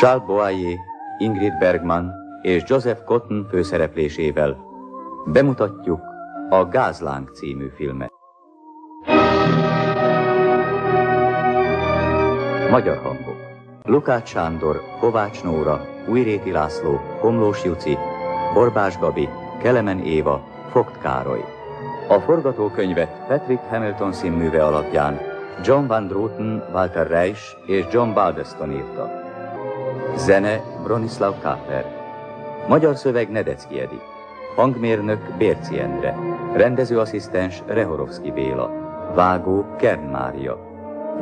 Charles Boyer, Ingrid Bergman és Joseph Cotton főszereplésével bemutatjuk a Gázláng című filmet. Magyar hangok Lukács Sándor, Kovács Nóra, Újréti László, Komlós Juci, Borbás Gabi, Kelemen Éva, Fogt Károly. A forgatókönyvet Patrick Hamilton színműve alapján John Van Druten, Walter Reich és John Baldeston írta. Zene Bronislav Káper. Magyar szöveg Nedecki Edi. Hangmérnök Bérci Endre. Rendezőasszisztens Rehorovszki Béla. Vágó Kern Mária.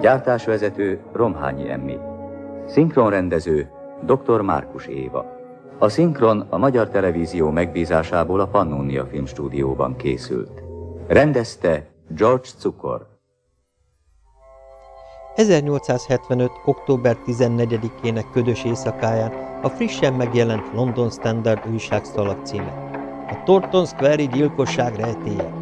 Gyártásvezető Romhányi Emmi. Szinkronrendező Dr. Márkus Éva. A szinkron a Magyar Televízió megbízásából a Pannonia Filmstúdióban készült. Rendezte George Cukor. 1875. október 14-ének ködös éjszakáján a frissen megjelent London Standard újság szalag címe. A Torton Square-i gyilkosság rejtéje.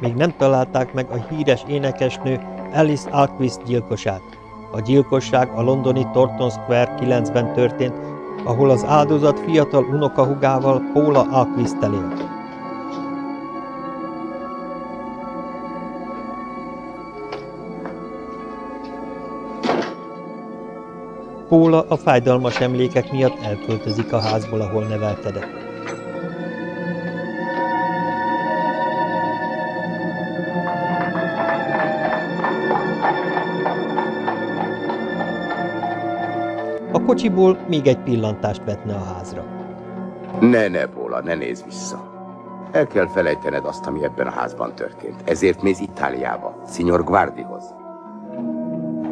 Még nem találták meg a híres énekesnő Alice Alquist gyilkosát. A gyilkosság a londoni Torton Square 9-ben történt, ahol az áldozat fiatal unokahugával Paula alquist élt. Póla a fájdalmas emlékek miatt elköltözik a házból, ahol nevelkedett. A kocsiból még egy pillantást vetne a házra. Ne, ne, Póla, ne nézz vissza. El kell felejtened azt, ami ebben a házban történt. Ezért mész Itáliába, Signor Guardihoz.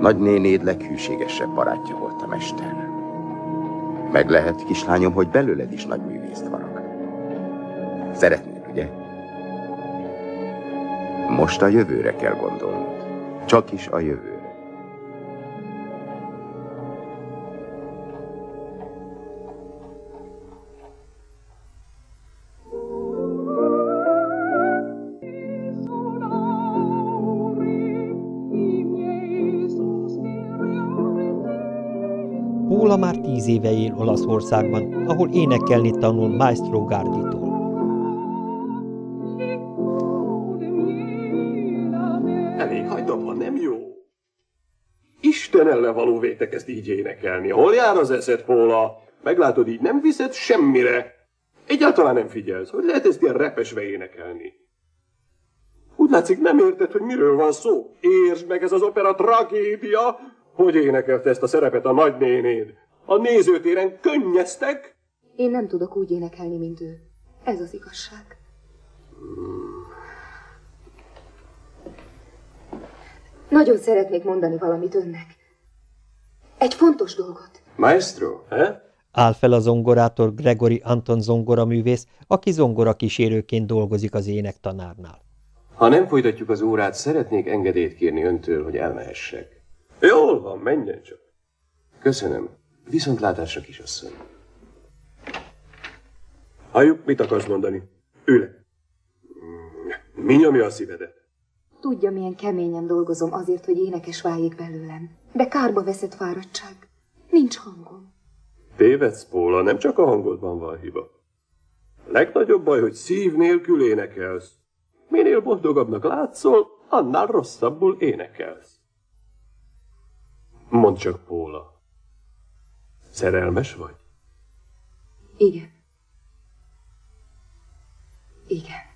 Nagynénéd leghűségesebb barátja volt a mester. Meg lehet, kislányom, hogy belőled is nagy művészt vannak. Szeretnéd, ugye? Most a jövőre kell gondolnod. Csak is a jövő. Éve él Olaszországban, ahol énekelni tanul Maestro Garditól. Elég hagyd ha nem jó. Isten ellen való vétek így énekelni. Hol jár az eszed, Póla? Meglátod, így nem viszed semmire. Egyáltalán nem figyelsz. Hogy lehet ezt ilyen repesve énekelni? Úgy látszik, nem érted, hogy miről van szó. Értsd meg, ez az opera tragédia, hogy énekelte ezt a szerepet a nagynénéd? A nézőtéren könnyeztek? Én nem tudok úgy énekelni, mint ő. Ez az igazság. Nagyon szeretnék mondani valamit önnek. Egy fontos dolgot. Maestro, he? Áll fel a zongorátor Gregory Anton zongoraművész, aki zongora kísérőként dolgozik az énektanárnál. Ha nem folytatjuk az órát, szeretnék engedélyt kérni öntől, hogy elmehessek. Jól van, menjen csak. Köszönöm. Viszontlátásra, kisasszony. Halljuk, mit akarsz mondani? Ülj Mi nyomja a szívedet? Tudja, milyen keményen dolgozom azért, hogy énekes váljék belőlem. De kárba veszett fáradtság. Nincs hangom. Tévedsz, Póla, nem csak a hangodban van hiba. A legnagyobb baj, hogy szív nélkül énekelsz. Minél boldogabbnak látszol, annál rosszabbul énekelsz. Mondd csak, Póla. Szerelmes vagy? Igen. Igen.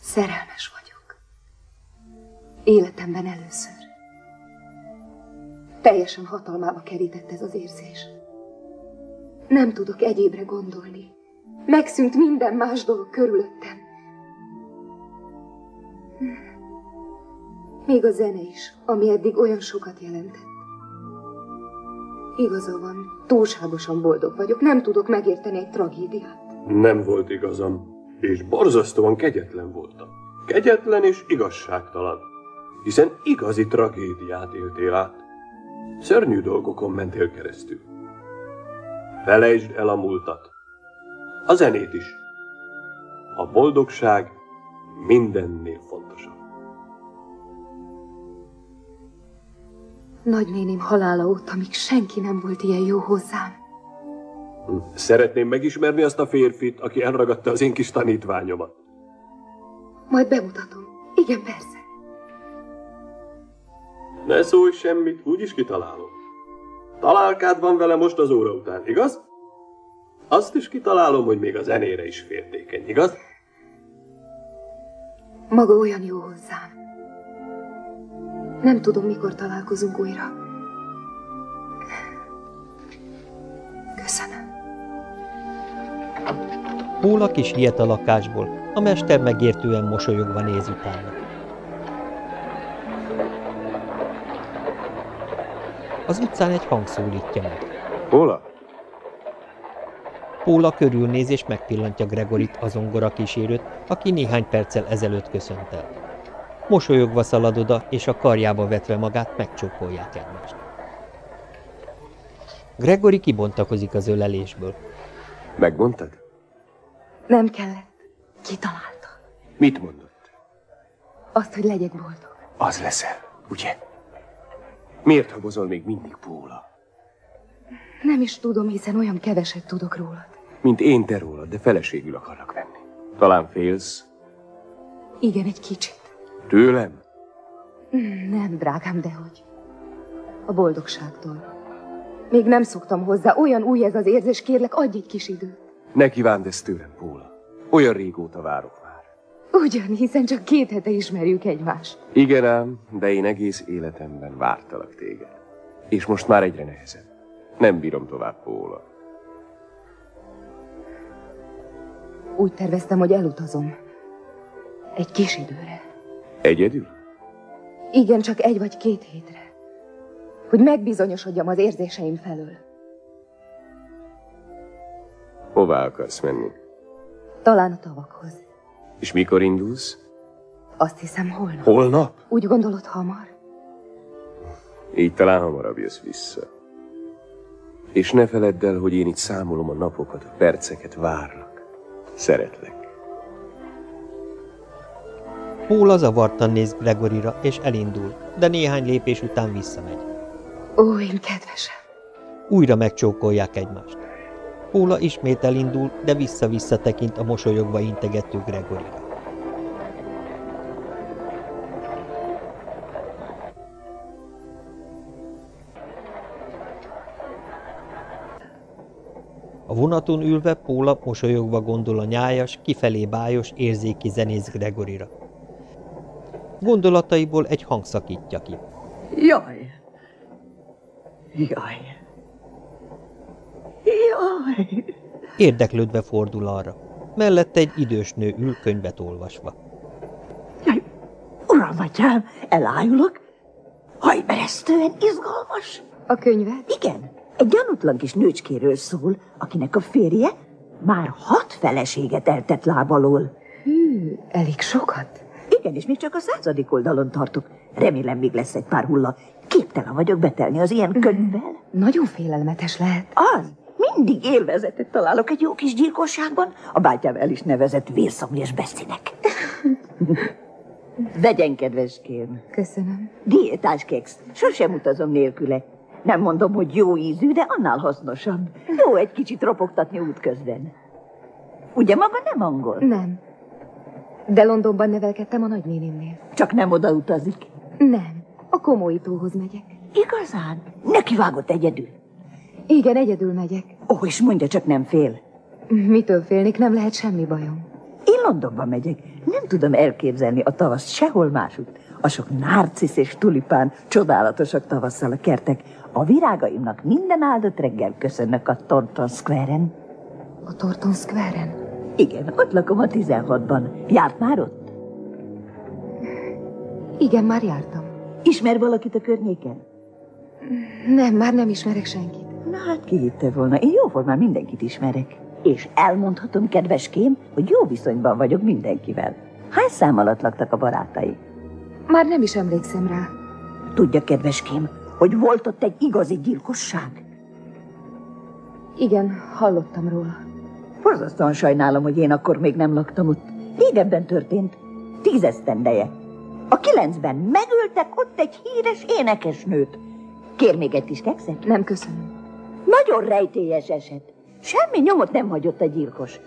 Szerelmes vagyok. Életemben először. Teljesen hatalmába kerített ez az érzés. Nem tudok egyébre gondolni. Megszűnt minden más dolog körülöttem. Még a zene is, ami eddig olyan sokat jelentett. Igaza van, túlságosan boldog vagyok, nem tudok megérteni egy tragédiát. Nem volt igazam, és borzasztóan kegyetlen voltam. Kegyetlen és igazságtalan, hiszen igazi tragédiát éltél át. Szörnyű dolgokon mentél keresztül. Felejtsd el a múltat, a zenét is. A boldogság mindennél Nagynéném halála óta még senki nem volt ilyen jó hozzám. Szeretném megismerni azt a férfit, aki elragadta az én kis tanítványomat. Majd bemutatom. Igen, persze. Ne szólj semmit, úgyis kitalálom. Találkád van vele most az óra után, igaz? Azt is kitalálom, hogy még a zenére is féltékeny, igaz? Maga olyan jó hozzám. Nem tudom, mikor találkozunk újra. Köszönöm. Póla kis ilyet a lakásból, a mester megértően mosolyogva néz utána. Az utcán egy hang szólítja meg. Póla? Póla körülnéz és megpillantja Gregorit, a zongora kísérőt, aki néhány perccel ezelőtt köszönt el. Mosolyogva szalad oda, és a karjába vetve magát megcsókolják egymást. Gregory kibontakozik az ölelésből. Megmondtad? Nem kellett. Kitalálta. Mit mondott? Azt, hogy legyek boldog. Az leszel, ugye? Miért habozol még mindig, Póla? Nem is tudom, hiszen olyan keveset tudok rólad. Mint én te rólad, de feleségül akarlak venni. Talán félsz? Igen, egy kicsit. Tőlem? Nem, drágám, dehogy. A boldogságtól. Még nem szoktam hozzá, olyan új ez az érzés, kérlek, adj egy kis időt. Ne kívánd ezt tőlem, Póla. Olyan régóta várok már. Ugyan, hiszen csak két hete ismerjük egymást. Igen ám, de én egész életemben vártalak téged. És most már egyre nehezebb. Nem bírom tovább, Póla. Úgy terveztem, hogy elutazom. Egy kis időre. Egyedül? Igen, csak egy vagy két hétre. Hogy megbizonyosodjam az érzéseim felől. Hová akarsz menni? Talán a tavakhoz. És mikor indulsz? Azt hiszem holnap. Holnap? Úgy gondolod hamar? Így talán hamarabb jössz vissza. És ne feledd el, hogy én itt számolom a napokat, a perceket, várlak. Szeretlek. Póla zavartan néz Gregorira, és elindul, de néhány lépés után visszamegy. Ó, én kedvesem. Újra megcsókolják egymást. Póla ismét elindul, de vissza-vissza tekint a mosolyogva integető Gregorira. A vonaton ülve Póla mosolyogva gondol a nyájas, kifelé bájos, érzéki zenész Gregorira. Gondolataiból egy hang szakítja ki. Jaj! Jaj! Jaj! Érdeklődve fordul arra. Mellette egy idős nő ül könyvet olvasva. Jaj! Uram, atyám, elájulok? Hajmeresztően izgalmas! A könyvet? Igen, egy gyanútlan kis nőcskéről szól, akinek a férje már hat feleséget eltett lábalól. Hű, elég sokat. Igen, és még csak a századik oldalon tartok. Remélem még lesz egy pár hulla. Képtelen vagyok betelni az ilyen könyvvel. Nagyon félelmetes lehet. Az, mindig élvezetet találok egy jó kis gyilkosságban. A bátyám el is nevezett vérszomjas beszének. Vegyen, kedveském. Köszönöm. Diétás keksz. Sosem utazom nélküle. Nem mondom, hogy jó ízű, de annál hasznosabb. Jó egy kicsit ropogtatni útközben. Ugye maga nem angol? Nem. De Londonban nevelkedtem a nagynénémnél. Csak nem oda utazik. Nem. A komóítóhoz megyek. Igazán? Neki vágott egyedül. Igen, egyedül megyek. Ó, és mondja, csak nem fél. Mitől félnék, nem lehet semmi bajom. Én Londonba megyek. Nem tudom elképzelni a tavaszt sehol másutt. A sok narcisz és tulipán csodálatosak tavasszal a kertek. A virágaimnak minden áldott reggel köszönnek a Thornton Square-en. A Torton Square-en? Igen, ott lakom a 16-ban. Járt már ott? Igen, már jártam. Ismer valakit a környéken? Nem, már nem ismerek senkit. Na hát ki hitte volna, én jóformán mindenkit ismerek. És elmondhatom, kedveském, hogy jó viszonyban vagyok mindenkivel. Hány szám alatt laktak a barátai? Már nem is emlékszem rá. Tudja, kedveském, hogy volt ott egy igazi gyilkosság? Igen, hallottam róla. Borzasztóan sajnálom, hogy én akkor még nem laktam ott. Régebben történt. Tízesztendeje. A kilencben megöltek ott egy híres énekesnőt. Kér még egy kis kekszet? Nem köszönöm. Nagyon rejtélyes eset. Semmi nyomot nem hagyott a gyilkos.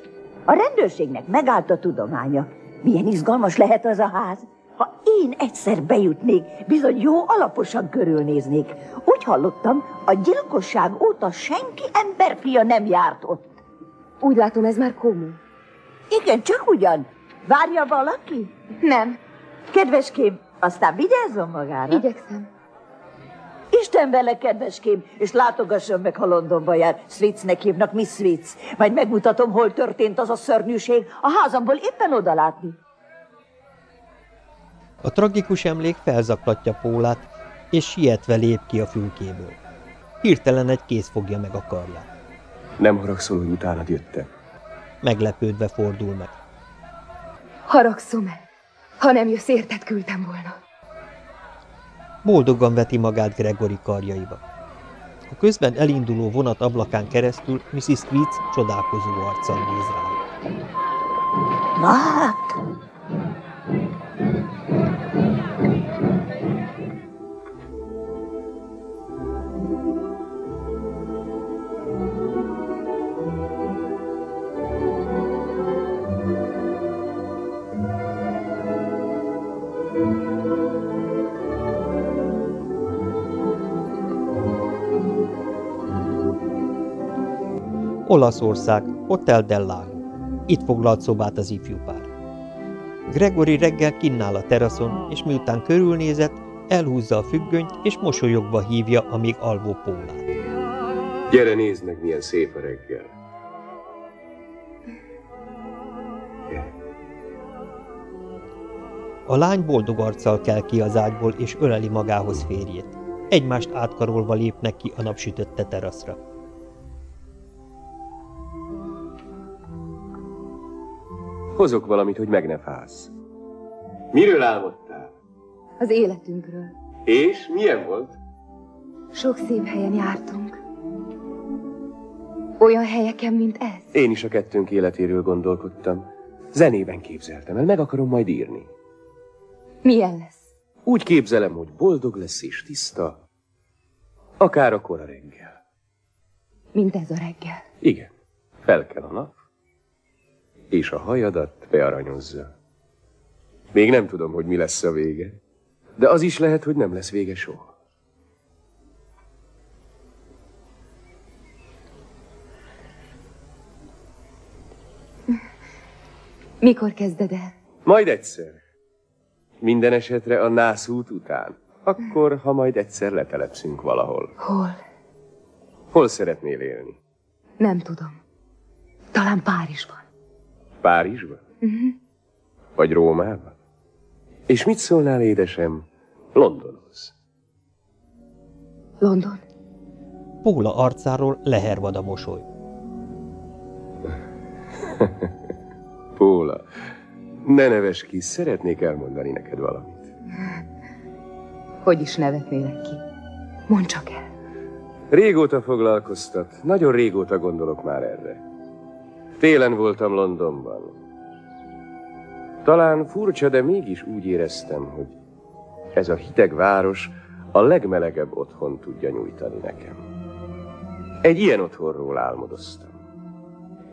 A rendőrségnek megállt a tudománya. Milyen izgalmas lehet az a ház. Ha én egyszer bejutnék, bizony jó alaposan körülnéznék. Úgy hallottam, a gyilkosság óta senki emberfia nem járt ott. Úgy látom, ez már komu. Igen, csak ugyan. Várja valaki? Nem, Kedveském, aztán vigyázzon magára. igyekszem. Isten vele, kedveském, és látogasson meg, ha Londonba jár. Switznek hívnak Miss Switz. Majd megmutatom, hol történt az a szörnyűség. A házamból éppen odalátni. A tragikus emlék felzaklatja Pólát, és sietve lép ki a fülkéből. Hirtelen egy kéz fogja meg a karját. Nem haragszol, hogy utánad jöttem. Meglepődve fordul meg. Haragszom-e? Ha nem jössz, érted küldtem volna. Boldogan veti magát Gregory karjaiba. A közben elinduló vonat ablakán keresztül Mrs. Tweets csodálkozó arccal néz rá. Na Olaszország, Hotel del Lago. Itt foglalt szobát az ifjú pár. Gregory reggel kinnál a teraszon, és miután körülnézett, elhúzza a függönyt, és mosolyogva hívja a még alvó Pólát. Gyere, nézd meg, milyen szép a reggel. A lány boldog arccal kell ki az ágyból, és öleli magához férjét. Egymást átkarolva lépnek ki a napsütötte teraszra. Hozok valamit, hogy meg ne fász. Miről álmodtál? Az életünkről. És milyen volt? Sok szép helyen jártunk. Olyan helyeken, mint ez. Én is a kettőnk életéről gondolkodtam. Zenében képzeltem el, meg akarom majd írni. Milyen lesz? Úgy képzelem, hogy boldog lesz és tiszta, akár a kora reggel. Mint ez a reggel. Igen, fel kell a nap, és a hajadat bearanyozza. Még nem tudom, hogy mi lesz a vége, de az is lehet, hogy nem lesz vége soha. Mikor kezded el? Majd egyszer. Minden esetre a nászút után. Akkor, ha majd egyszer letelepszünk valahol. Hol? Hol szeretnél élni? Nem tudom. Talán Párizsban. Párizsban? Vagy Rómában? És mit szólnál, édesem, Londonhoz? London? Póla arcáról lehervad a mosoly. Póla, ne neves ki, szeretnék elmondani neked valamit. Hogy is nevetnélek ki? Mondd csak el. Régóta foglalkoztat, nagyon régóta gondolok már erre. Télen voltam Londonban. Talán furcsa, de mégis úgy éreztem, hogy ez a hideg város a legmelegebb otthon tudja nyújtani nekem. Egy ilyen otthonról álmodoztam.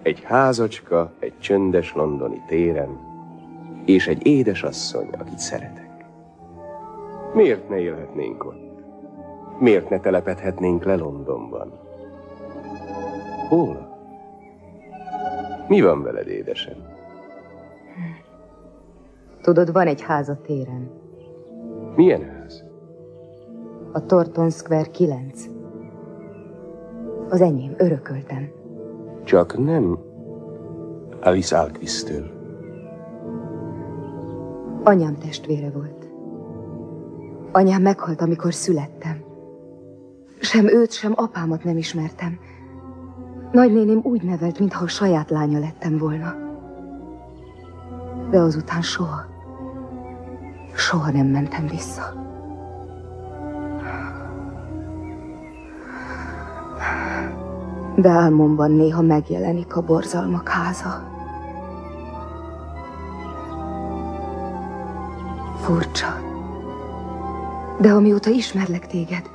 Egy házacska, egy csöndes londoni téren, és egy édesasszony, akit szeretek. Miért ne élhetnénk ott? Miért ne telepedhetnénk le Londonban? Hol? Mi van veled, édesem? Tudod, van egy ház a téren. Milyen ház? A Torton Square 9. Az enyém, örököltem. Csak nem Alice Alquist-től. Anyám testvére volt. Anyám meghalt, amikor születtem. Sem őt, sem apámat nem ismertem. Nagynéném úgy nevelt, mintha a saját lánya lettem volna. De azután soha, soha nem mentem vissza. De álmomban néha megjelenik a borzalmak háza. Furcsa. De amióta ismerlek téged,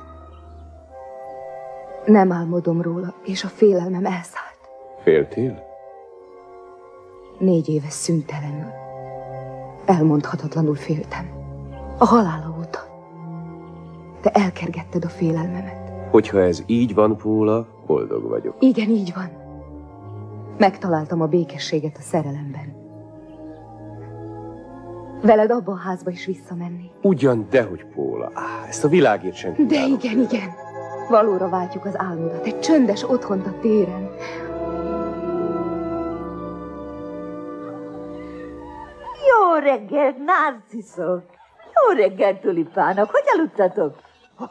Nem álmodom róla, és a félelmem elszállt. Féltél? Négy éve szüntelenül. Elmondhatatlanul féltem. A halála óta. Te elkergetted a félelmemet. Hogyha ez így van, Póla, boldog vagyok. Igen, így van. Megtaláltam a békességet a szerelemben. Veled abba a házba is visszamenni. Ugyan, dehogy Póla. Á, ezt a világért sem De igen, igen. Valóra váltjuk az álmodat. Egy csöndes otthont a téren. Jó reggelt, narciszok! Jó reggelt, tulipánok! Hogy aludtatok?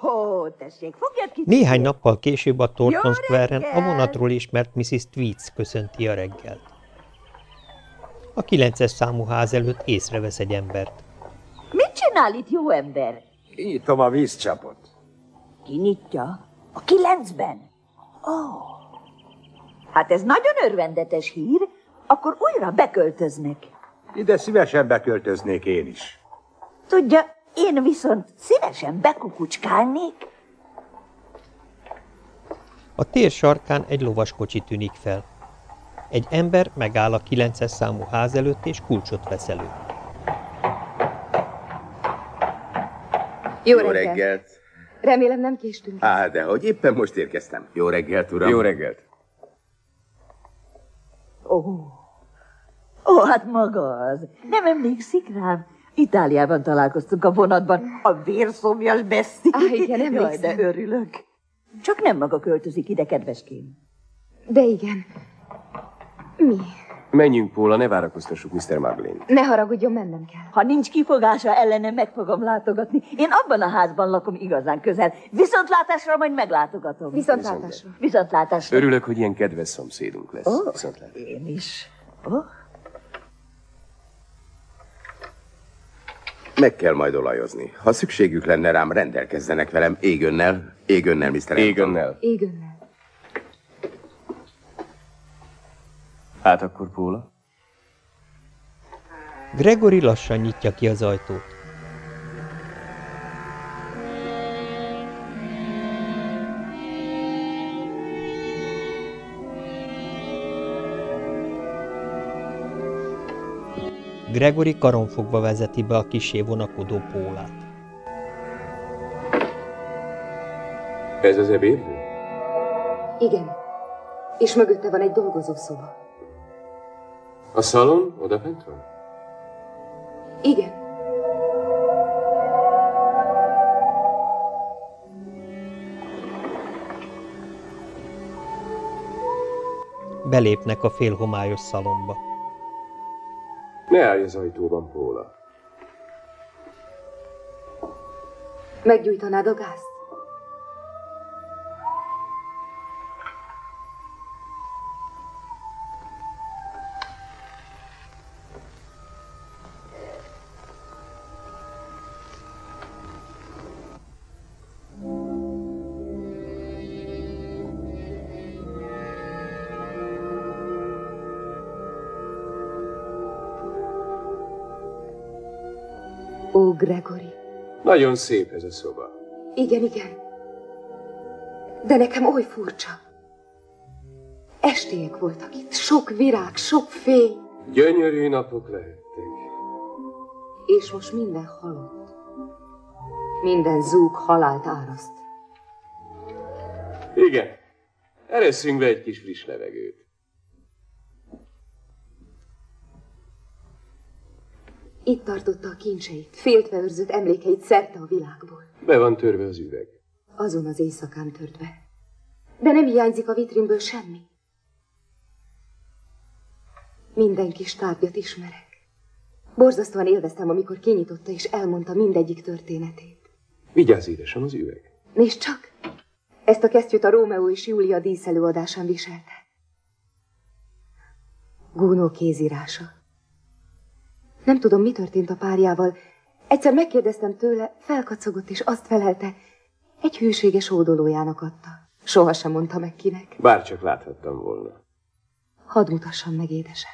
Ó, tessék, fogjad ki! Néhány nappal később a Thornton Jó Square-en a vonatról ismert Mrs. Tweeds köszönti a reggelt. A kilences számú ház előtt észrevesz egy embert. Mit csinál itt, jó ember? Nyitom a vízcsapot. Ki nyitja? A kilencben? Ó, hát ez nagyon örvendetes hír, akkor újra beköltöznek. Ide szívesen beköltöznék én is. Tudja, én viszont szívesen bekukucskálnék. A tér sarkán egy lovaskocsi tűnik fel. Egy ember megáll a kilences számú ház előtt és kulcsot vesz elő. Jó, Jó reggelt. reggelt. Remélem nem késtünk. Á, de hogy éppen most érkeztem. Jó reggelt, uram. Jó reggelt. Ó, ó, hát maga az. Nem emlékszik rám? Itáliában találkoztunk a vonatban, a vérszomjas Bessi. Á, igen, Jaj, emlékszem. de örülök. Csak nem maga költözik ide, kedveském. De igen. Mi? Menjünk, Póla, ne várakoztassuk Mr. Marlin. Ne haragudjon, mennem kell. Ha nincs kifogása ellene, meg fogom látogatni. Én abban a házban lakom igazán közel. Viszontlátásra majd meglátogatom. Viszontlátásra. Viszontlátásra. Örülök, hogy ilyen kedves szomszédunk lesz. Ó, Viszontlátásra. én is. Ó, Meg kell majd olajozni. Ha szükségük lenne rám, rendelkezzenek velem égönnel. Égönnel, Mr. Égönnel. Égönnel. Hát akkor, Póla? Gregory lassan nyitja ki az ajtót. Gregory karonfogva vezeti be a kisé vonakodó pólát. Ez az ebéd? Igen. És mögötte van egy dolgozószoba. A szalon odafent van? Igen. Belépnek a félhomályos szalomba. Ne állj az ajtóban, Póla. Meggyújtanád a gázt? Nagyon szép ez a szoba. Igen, igen. De nekem oly furcsa. Estélyek voltak itt, sok virág, sok fény, Gyönyörű napok lehettek. és most minden halott. Minden zúg halált áraszt. Igen. Eresszünk be egy kis friss levegőt. Itt tartotta a kincseit, féltve őrzött emlékeit szerte a világból. Be van törve az üveg. Azon az éjszakán tört be. De nem hiányzik a vitrinből semmi. Minden kis tárgyat ismerek. Borzasztóan élveztem, amikor kinyitotta és elmondta mindegyik történetét. Vigyázz, édesem, az üveg. Nézd csak! Ezt a kesztyűt a Rómeó és Júlia díszelőadásán viselte. Gúnó kézírása. Nem tudom, mi történt a párjával. Egyszer megkérdeztem tőle, felkacogott és azt felelte, egy hűséges ódolójának adta. Soha sem mondta meg kinek. Bár csak láthattam volna. Hadd mutassam meg, édesem.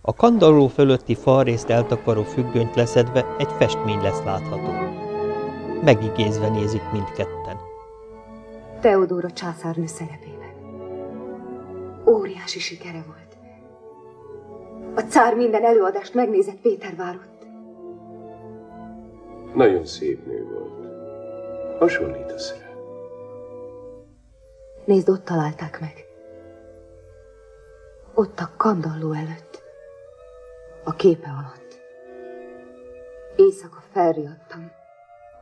A kandalló fölötti falrészt eltakaró függönyt leszedve egy festmény lesz látható. Megigézve nézik mindketten. Teodóra császárnő szerepében. Óriási sikere volt. A cár minden előadást megnézett Péter várott. Nagyon szép nő volt. Hasonlítasz rá. Nézd, ott találták meg. Ott a kandalló előtt. A képe alatt. Éjszaka felriadtam.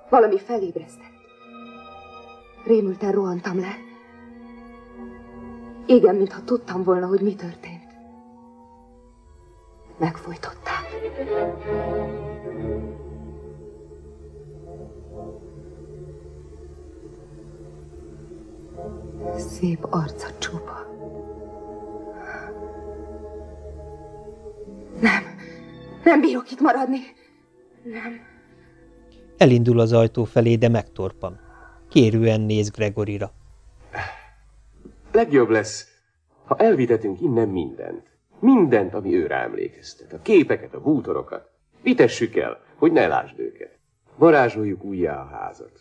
Valami felébresztett. Rémülten rohantam le. Igen, mintha tudtam volna, hogy mi történt. Megfojtották. Szép arca csupa. Nem, nem bírok itt maradni. Nem. Elindul az ajtó felé, de megtorpan. Kérően néz Gregorira. Legjobb lesz, ha elvitetünk innen mindent. Mindent, ami őre emlékeztet. A képeket, a bútorokat. Vitessük el, hogy ne lásd őket. Varázsoljuk újjá a házat,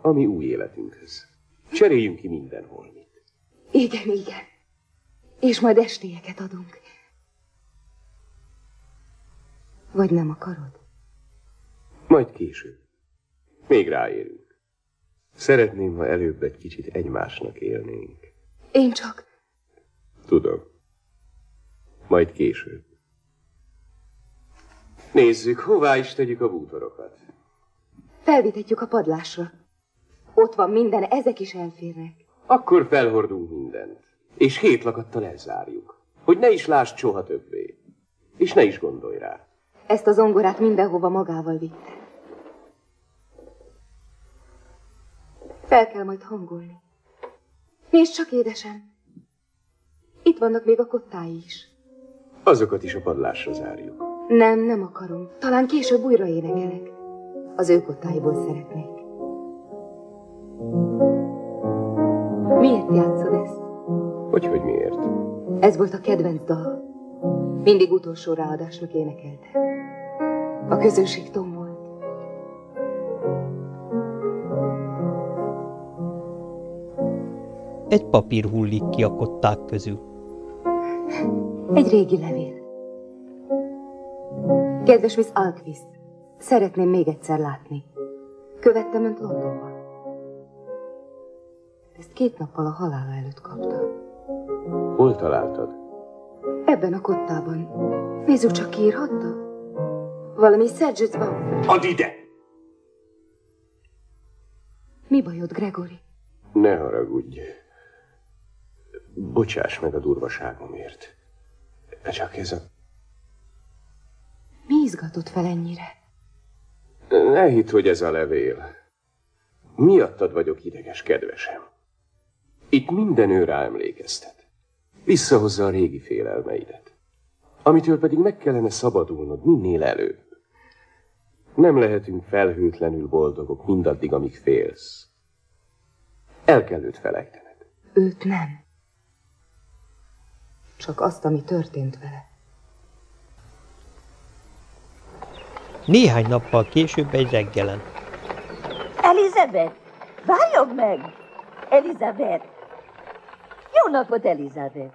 ami új életünkhöz. Cseréljünk ki minden holmit. Igen, igen. És majd estélyeket adunk. Vagy nem akarod? Majd később. Még ráérünk. Szeretném, ha előbb egy kicsit egymásnak élnénk. Én csak... Tudom. Majd később. Nézzük, hová is tegyük a bútorokat. Felvitetjük a padlásra. Ott van minden, ezek is elférnek. Akkor felhordunk mindent, és hét lakattal elzárjuk, hogy ne is lásd soha többé, és ne is gondolj rá. Ezt a zongorát mindenhova magával vitte. Fel kell majd hangolni. Nézd csak, édesem! Itt vannak még a kottái is. Azokat is a padlásra zárjuk. Nem, nem akarom. Talán később újra énekelek. Az ő kottáiból szeretnék. Miért játszod ezt? Hogy, hogy miért? Ez volt a kedvenc dal. Mindig utolsó ráadásnak énekelte. A közönség tom volt. Egy papír hullik ki a kották közül. Egy régi levél. Kedves Miss Alquist, szeretném még egyszer látni. Követtem önt Londonba. Ezt két nappal a halála előtt kapta. Hol találtad? Ebben a kottában. Nézzük csak, ki írhatta. Valami Sergius Bauer. Add ide! Mi bajod, Gregory? Ne haragudj. Bocsáss meg a durvaságomért. Csak ez a... Mi izgatott fel ennyire? Ne hidd, hogy ez a levél. Miattad vagyok ideges, kedvesem. Itt minden őre emlékeztet. Visszahozza a régi félelmeidet. Amitől pedig meg kellene szabadulnod minél előbb. Nem lehetünk felhőtlenül boldogok mindaddig, amíg félsz. El kell őt felejtened. Őt nem. Csak azt, ami történt vele. Néhány nappal később egy reggelen. Elizabeth, várjon meg! Elizabeth! Jó napot, Elizabeth!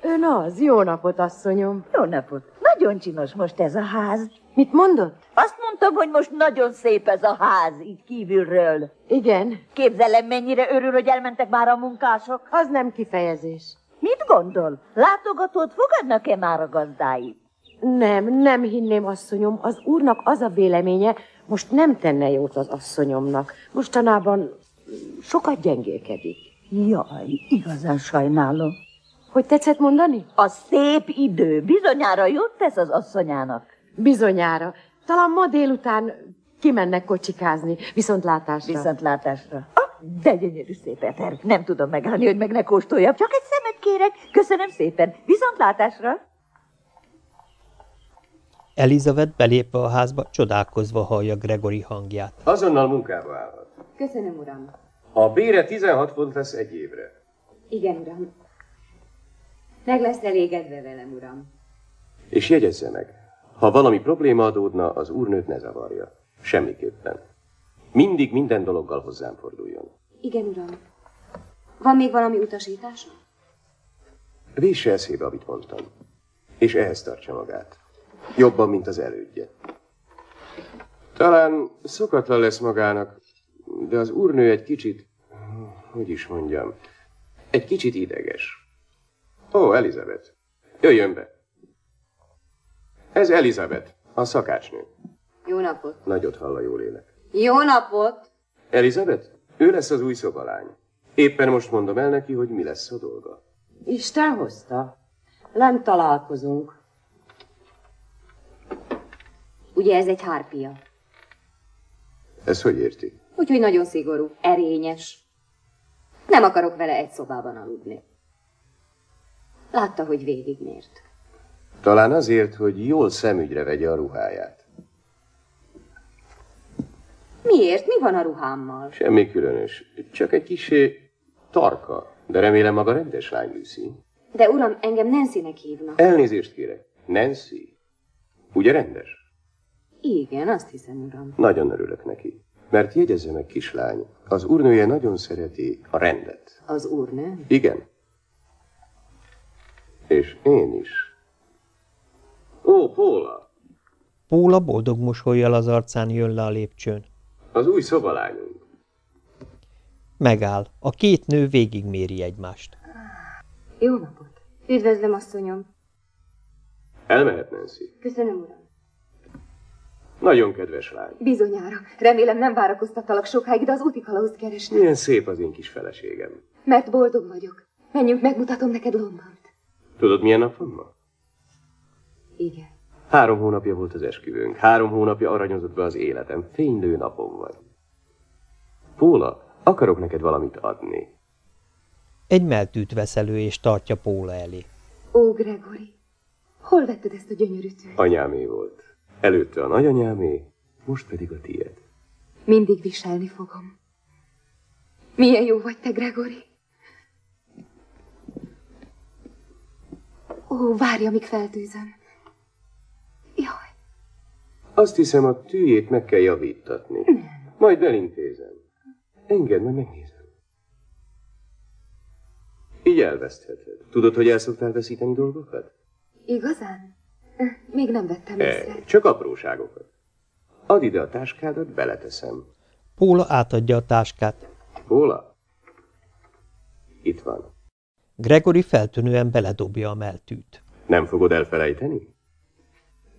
Ön az, jó napot, asszonyom. Jó napot! Nagyon csinos most ez a ház. Mit mondott? Azt mondtam, hogy most nagyon szép ez a ház, így kívülről. Igen, Képzelem, mennyire örül, hogy elmentek már a munkások. az nem kifejezés. Mit gondol? Látogatót fogadnak-e már a gazdái? Nem, nem hinném, asszonyom. Az úrnak az a véleménye, most nem tenne jót az asszonyomnak. Mostanában sokat gyengélkedik. Jaj, igazán sajnálom. Hogy tetszett mondani? A szép idő bizonyára jót tesz az asszonyának. Bizonyára. Talán ma délután kimennek kocsikázni, viszontlátásra. Viszontlátásra. De gyönyörű szép eter. Nem tudom megállni, hogy meg ne kóstoljam. Csak egy szemet kérek. Köszönöm szépen. Viszontlátásra. Elizabeth belépve a házba, csodálkozva hallja Gregory hangját. Azonnal munkába állhat. Köszönöm, uram. A bére 16 font lesz egy évre. Igen, uram. Meg lesz elégedve velem, uram. És jegyezze meg, ha valami probléma adódna, az úrnőt ne zavarja. Semmiképpen. Mindig minden dologgal hozzám forduljon. Igen, uram. Van még valami utasítása? Vésse eszébe, amit mondtam. És ehhez tartsa magát. Jobban, mint az elődje. Talán szokatlan lesz magának, de az úrnő egy kicsit, hogy is mondjam, egy kicsit ideges. Ó, Elizabeth, jöjjön be. Ez Elizabeth, a szakácsnő. Jó napot. Nagyot hall a jól élek. Jó napot! Elizabeth, ő lesz az új szobalány. Éppen most mondom el neki, hogy mi lesz a dolga. Isten hozta. Lent találkozunk. Ugye ez egy hárpia. Ez hogy érti? Úgyhogy nagyon szigorú, erényes. Nem akarok vele egy szobában aludni. Látta, hogy végigmért. Talán azért, hogy jól szemügyre vegye a ruháját. Miért? Mi van a ruhámmal? Semmi különös. Csak egy kisé tarka. De remélem maga rendes lány, Lucy. De uram, engem Nancy-nek hívnak. Elnézést kérek. Nancy. Ugye rendes? Igen, azt hiszem, uram. Nagyon örülök neki. Mert jegyezze meg, kislány, az úrnője nagyon szereti a rendet. Az úrnő? Igen. És én is. Ó, Póla! Póla boldog mosolyjal az arcán jön le a lépcsőn. Az új szobalányunk. Megáll. A két nő végigméri egymást. Jó napot. Üdvözlöm, asszonyom. Elmehet, Nancy. Köszönöm, uram. Nagyon kedves lány. Bizonyára. Remélem nem várakoztattalak sokáig, de az úti kalauz keresni. Milyen szép az én kis feleségem. Mert boldog vagyok. Menjünk, megmutatom neked Londont. Tudod, milyen nap van ma? Igen. Három hónapja volt az esküvőnk. Három hónapja aranyozott be az életem. Fénylő napom vagy. Póla, akarok neked valamit adni. Egy meltűt vesz elő és tartja Póla elé. Ó, Gregory, hol vetted ezt a gyönyörű tűt? Anyámé volt. Előtte a nagyanyámé, most pedig a tiéd. Mindig viselni fogom. Milyen jó vagy te, Gregory. Ó, várj, amíg feltűzöm. Azt hiszem, a tűjét meg kell javítatni. Majd elintézem. Engedd, majd megnézem. Így elvesztheted. Tudod, hogy el szoktál veszíteni dolgokat? igazán? Még nem vettem észre. E, csak apróságokat. Add ide a táskádat, beleteszem. Póla átadja a táskát. Póla? Itt van. Gregory feltűnően beledobja a meltűt. Nem fogod elfelejteni?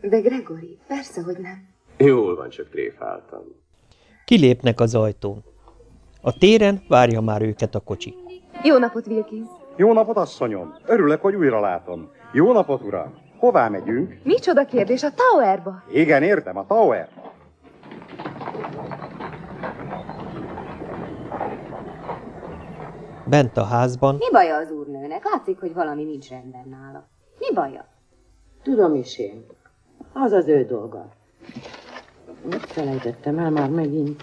De Gregory, persze, hogy nem. Jól van, csak tréfáltam. Kilépnek az ajtón. A téren várja már őket a kocsi. Jó napot, Wilkins. Jó napot, asszonyom! Örülök, hogy újra látom. Jó napot, uram! Hová megyünk? Micsoda kérdés, a Towerba? Igen, értem, a Tower. Bent a házban Mi baja az úrnőnek? Látszik, hogy valami nincs rendben nála. Mi baja? Tudom is én. Az az ő dolga. Mit felejtettem el már megint?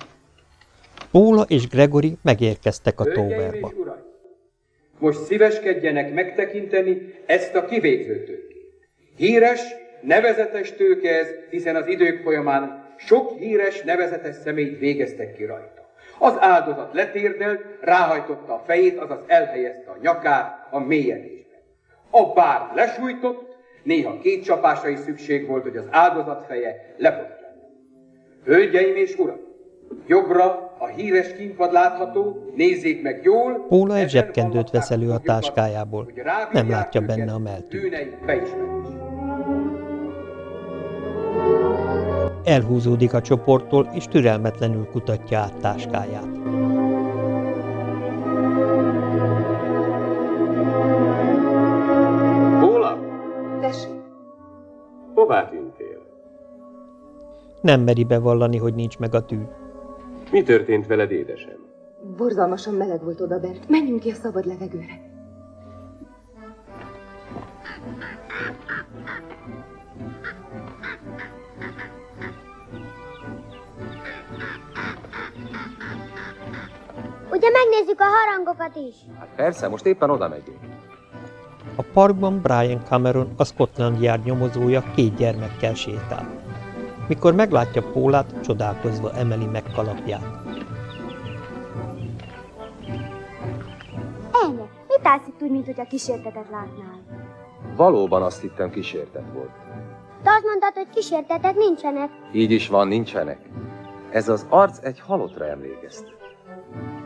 Póla és Gregory megérkeztek a uraim! Most szíveskedjenek megtekinteni ezt a kivégző tőkét. Híres, nevezetes tőke ez, hiszen az idők folyamán sok híres, nevezetes személyt végeztek ki rajta. Az áldozat letérdelt, ráhajtotta a fejét, azaz elhelyezte a nyakát a mélyedésben. A bár lesújtott, néha két csapásra is szükség volt, hogy az áldozat feje lepotlenjen. Hölgyeim és uram! Jobbra a híres kínpad látható, nézzék meg jól. Póla egy zsebkendőt vesz elő a táskájából. Nem látja őket benne a meltűt. Elhúzódik a csoporttól, és türelmetlenül kutatja át táskáját. Hová tűntél? Nem meri bevallani, hogy nincs meg a tű. Mi történt veled, édesem? borzalmasan meleg volt oda bent. Menjünk ki a szabad levegőre. Ugye megnézzük a harangokat is? Hát persze, most éppen oda megyünk. A parkban Brian Cameron, a Scotland Yard nyomozója két gyermekkel sétál. Mikor meglátja Pólát, csodálkozva emeli meg kalapját. állsz itt úgy, mint hogy a kísértetet látnál? Valóban azt hittem kísértet volt. Te azt mondtad, hogy kísértetek nincsenek. Így is van, nincsenek. Ez az arc egy halottra emlékeztet.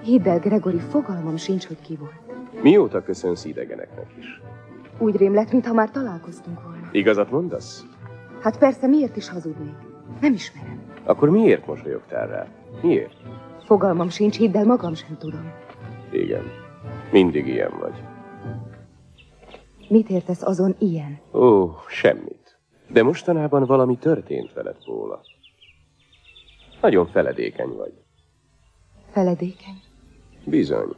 Hidd el, Gregory, fogalmam sincs, hogy ki volt. Mióta köszönsz idegeneknek is? Úgy rém lett, mintha már találkoztunk volna. Igazat mondasz? Hát persze, miért is hazudnék? Nem ismerem. Akkor miért mosolyogtál rá? Miért? Fogalmam sincs, hidd el, magam sem tudom. Igen. Mindig ilyen vagy. Mit értesz azon ilyen? Ó, semmit. De mostanában valami történt veled, Póla. Nagyon feledékeny vagy. Feledékeny? Bizony.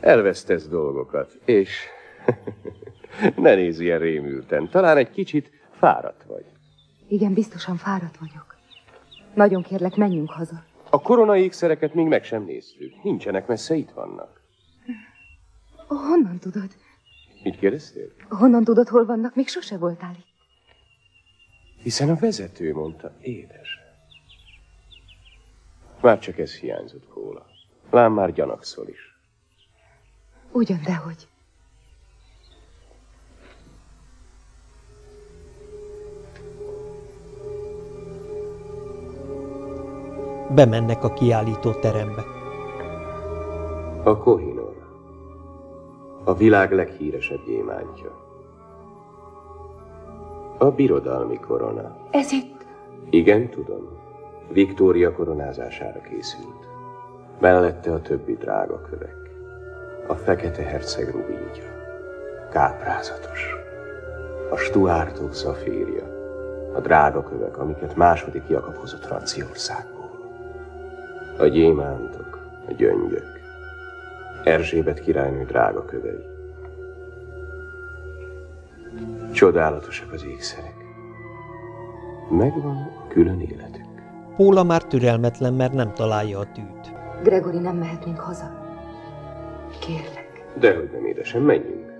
Elvesztesz dolgokat, és... ne nézz ilyen rémülten. Talán egy kicsit fáradt vagy. Igen, biztosan fáradt vagyok. Nagyon kérlek, menjünk haza. A koronai ékszereket még meg sem néztük. Nincsenek messze, itt vannak. Honnan tudod? Mit kérdeztél? Honnan tudod, hol vannak? Még sose voltál itt. Hiszen a vezető mondta, édes. Már csak ez hiányzott róla. Lám már gyanakszol is. Ugyan, dehogy. Bemennek a kiállító terembe. A Kohinor. A világ leghíresebb gyémántja. A birodalmi korona. Ez itt? Igen, tudom. Viktória koronázására készült. Mellette a többi drága kövek. A fekete herceg rubintja. Káprázatos. A stuártok szafírja. A drága kövek, amiket második Jakab hozott Franciaországból. A gyémántok, a gyöngyök. Erzsébet királynő drága kövei. Csodálatosak az ékszerek. Megvan a külön életük. Póla már türelmetlen, mert nem találja a tűt. Gregory, nem mehetünk haza. Kérlek. Dehogy nem, édesem, menjünk.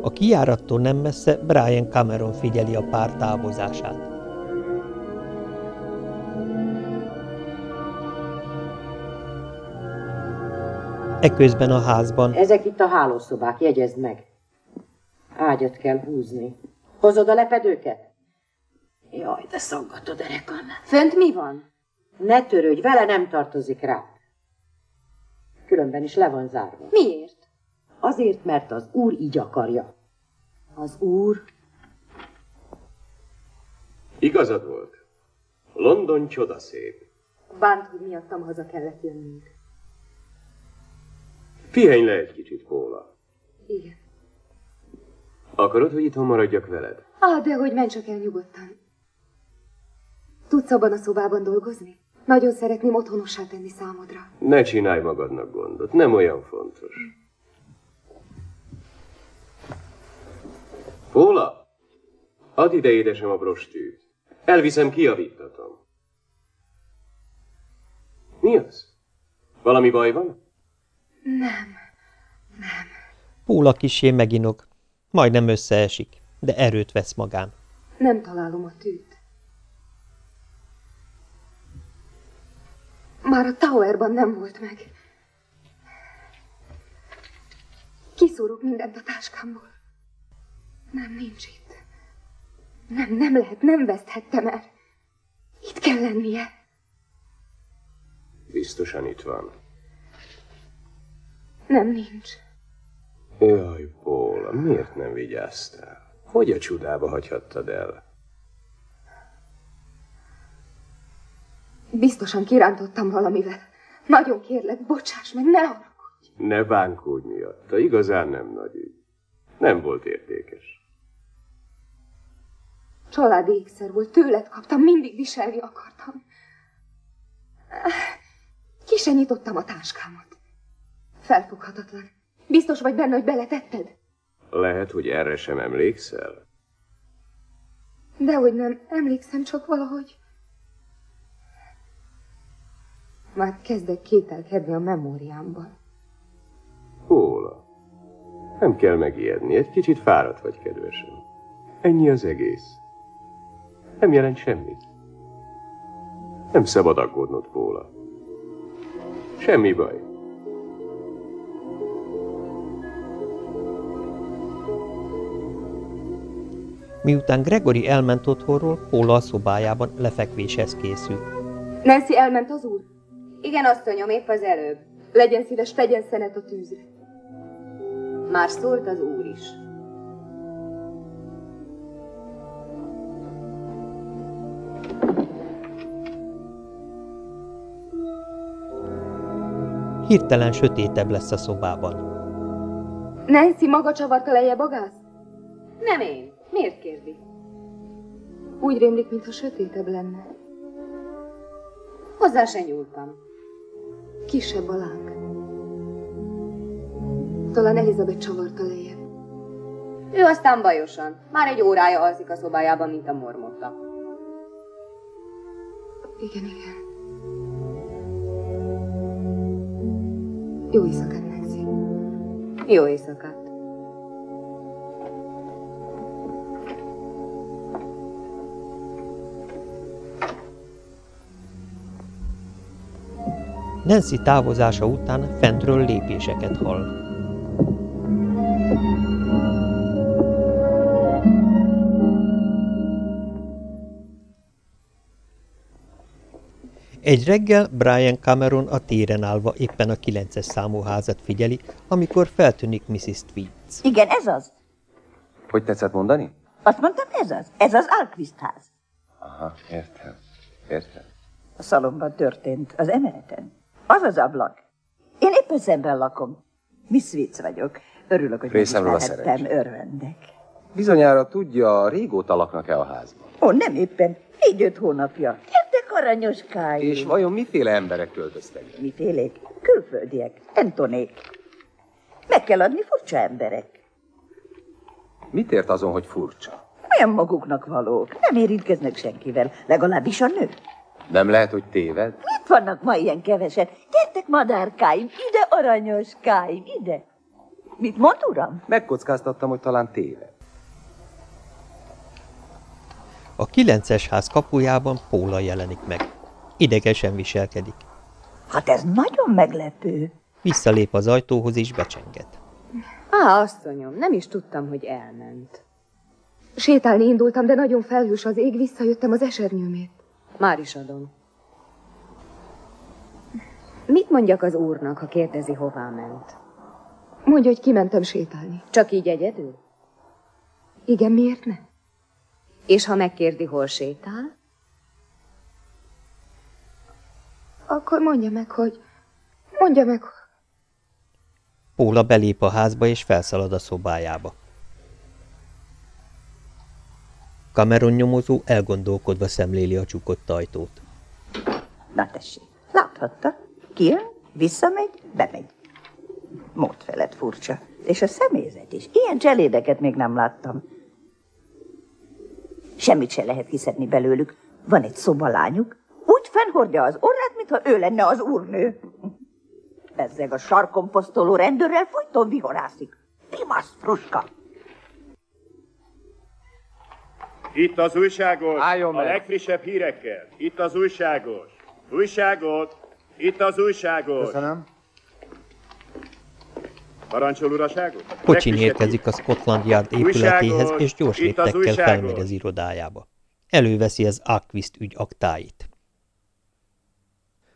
A kijárattól nem messze Brian Cameron figyeli a pár távozását. Eközben a házban... Ezek itt a hálószobák, jegyezd meg. Ágyat kell húzni. Hozod a lepedőket? Jaj, de szaggatod, Erekan. Fönt mi van? Ne törődj, vele nem tartozik rá. Különben is le van zárva. Miért? Azért, mert az úr így akarja. Az úr? Igazad volt. London csodaszép. Bánt, hogy miattam haza kellett jönnünk. Pihenj le egy kicsit, Póla. Igen. Akarod, hogy itthon maradjak veled? Á, de hogy menj csak el nyugodtan. Tudsz abban a szobában dolgozni? Nagyon szeretném otthonossá tenni számodra. Ne csinálj magadnak gondot, nem olyan fontos. Póla, add ide édesem a brostűt. Elviszem, kiavítatom. Mi az? Valami baj van? Nem, nem. Póla kisé meginog. Majdnem összeesik, de erőt vesz magán. Nem találom a tűt. Már a Towerban nem volt meg. Kiszúrok mindent a táskámból. Nem, nincs itt. Nem, nem lehet, nem veszthettem el. Itt kell lennie. Biztosan itt van. Nem, nincs. Jaj, Póla, miért nem vigyáztál? Hogy a csudába hagyhattad el? Biztosan kirántottam valamivel. Nagyon kérlek, bocsáss meg, ne haragudj. Ne bánkódj miatta, igazán nem nagy ügy. Nem volt értékes. Családi ékszer volt, tőled kaptam, mindig viselni akartam. Ki se nyitottam a táskámat. Felfoghatatlan. Biztos vagy benne, hogy beletetted? Lehet, hogy erre sem emlékszel? Dehogy nem, emlékszem csak valahogy. Már kezdek kételkedni a memóriámban. Póla, nem kell megijedni, egy kicsit fáradt vagy, kedvesem. Ennyi az egész. Nem jelent semmit. Nem szabad aggódnod, Póla. Semmi baj. Miután Gregory elment otthonról, Paula a szobájában lefekvéshez készült. Nancy elment az úr? Igen, asszonyom, épp az előbb. Legyen szíves, tegyen szenet a tűzre. Már szólt az úr is. Hirtelen sötétebb lesz a szobában. Nancy maga csavarta lejjebb a gáz? Nem én. Miért kérdi? Úgy rémlik, mintha sötétebb lenne. Hozzá se nyúltam. Kisebb a láng. Talán Elizabeth csavarta lejjebb. Ő aztán bajosan. Már egy órája alszik a szobájában, mint a mormotta. Igen, igen. Jó éjszakát, Nancy. Jó éjszakát. Nancy távozása után fentről lépéseket hall. Egy reggel Brian Cameron a téren állva éppen a kilences számú házat figyeli, amikor feltűnik Mrs. Tweeds. Igen, ez az. Hogy tetszett mondani? Azt mondtam, ez az. Ez az Alquist ház. Aha, értem. Értem. A szalomban történt, az emeleten. Az az ablak. Én éppen szemben lakom. Miss Witz vagyok. Örülök, hogy Részemről a megismerhettem. Örvendek. Bizonyára tudja, régóta laknak-e a házban? Ó, nem éppen. Négy-öt hónapja. Gyertek, aranyoskáim. És vajon miféle emberek költöztek? Mifélék? Külföldiek. Entonék. Meg kell adni furcsa emberek. Mit ért azon, hogy furcsa? Olyan maguknak valók. Nem érintkeznek senkivel. Legalábbis a nő. Nem lehet, hogy téved? Mit vannak ma ilyen kevesen? Gyertek, madárkáim, ide, aranyoskáim, ide. Mit mond, uram? Megkockáztattam, hogy talán téved. A kilences ház kapujában Póla jelenik meg. Idegesen viselkedik. Hát ez nagyon meglepő. Visszalép az ajtóhoz és becsenget. Á, asszonyom, nem is tudtam, hogy elment. Sétálni indultam, de nagyon felhős az ég, visszajöttem az esernyőmért. Már is adom. Mit mondjak az úrnak, ha kérdezi, hová ment? Mondja, hogy kimentem sétálni. Csak így egyedül? Igen, miért ne? És ha megkérdi, hol sétál? Akkor mondja meg, hogy... Mondja meg. Póla belép a házba és felszalad a szobájába. Cameron nyomozó elgondolkodva szemléli a csukott ajtót. Na tessék, láthatta? Kijön, visszamegy, bemegy. Mód felett furcsa. És a személyzet is. Ilyen cselédeket még nem láttam. Semmit se lehet kiszedni belőlük. Van egy szobalányuk, úgy fennhordja az orrát, mintha ő lenne az úrnő. Bezzeg a sarkon posztoló rendőrrel folyton vihorászik. Timasz, fruska! Itt az újságos. Álljon a meg. legfrissebb hírekkel. Itt az újságos. Újságot. Itt az újságos. Köszönöm. Parancsol uraságot? Kocsin érkezik a Scotland Yard épületéhez, és gyors léptekkel felmegy az irodájába. Előveszi az Aquist ügy aktáit.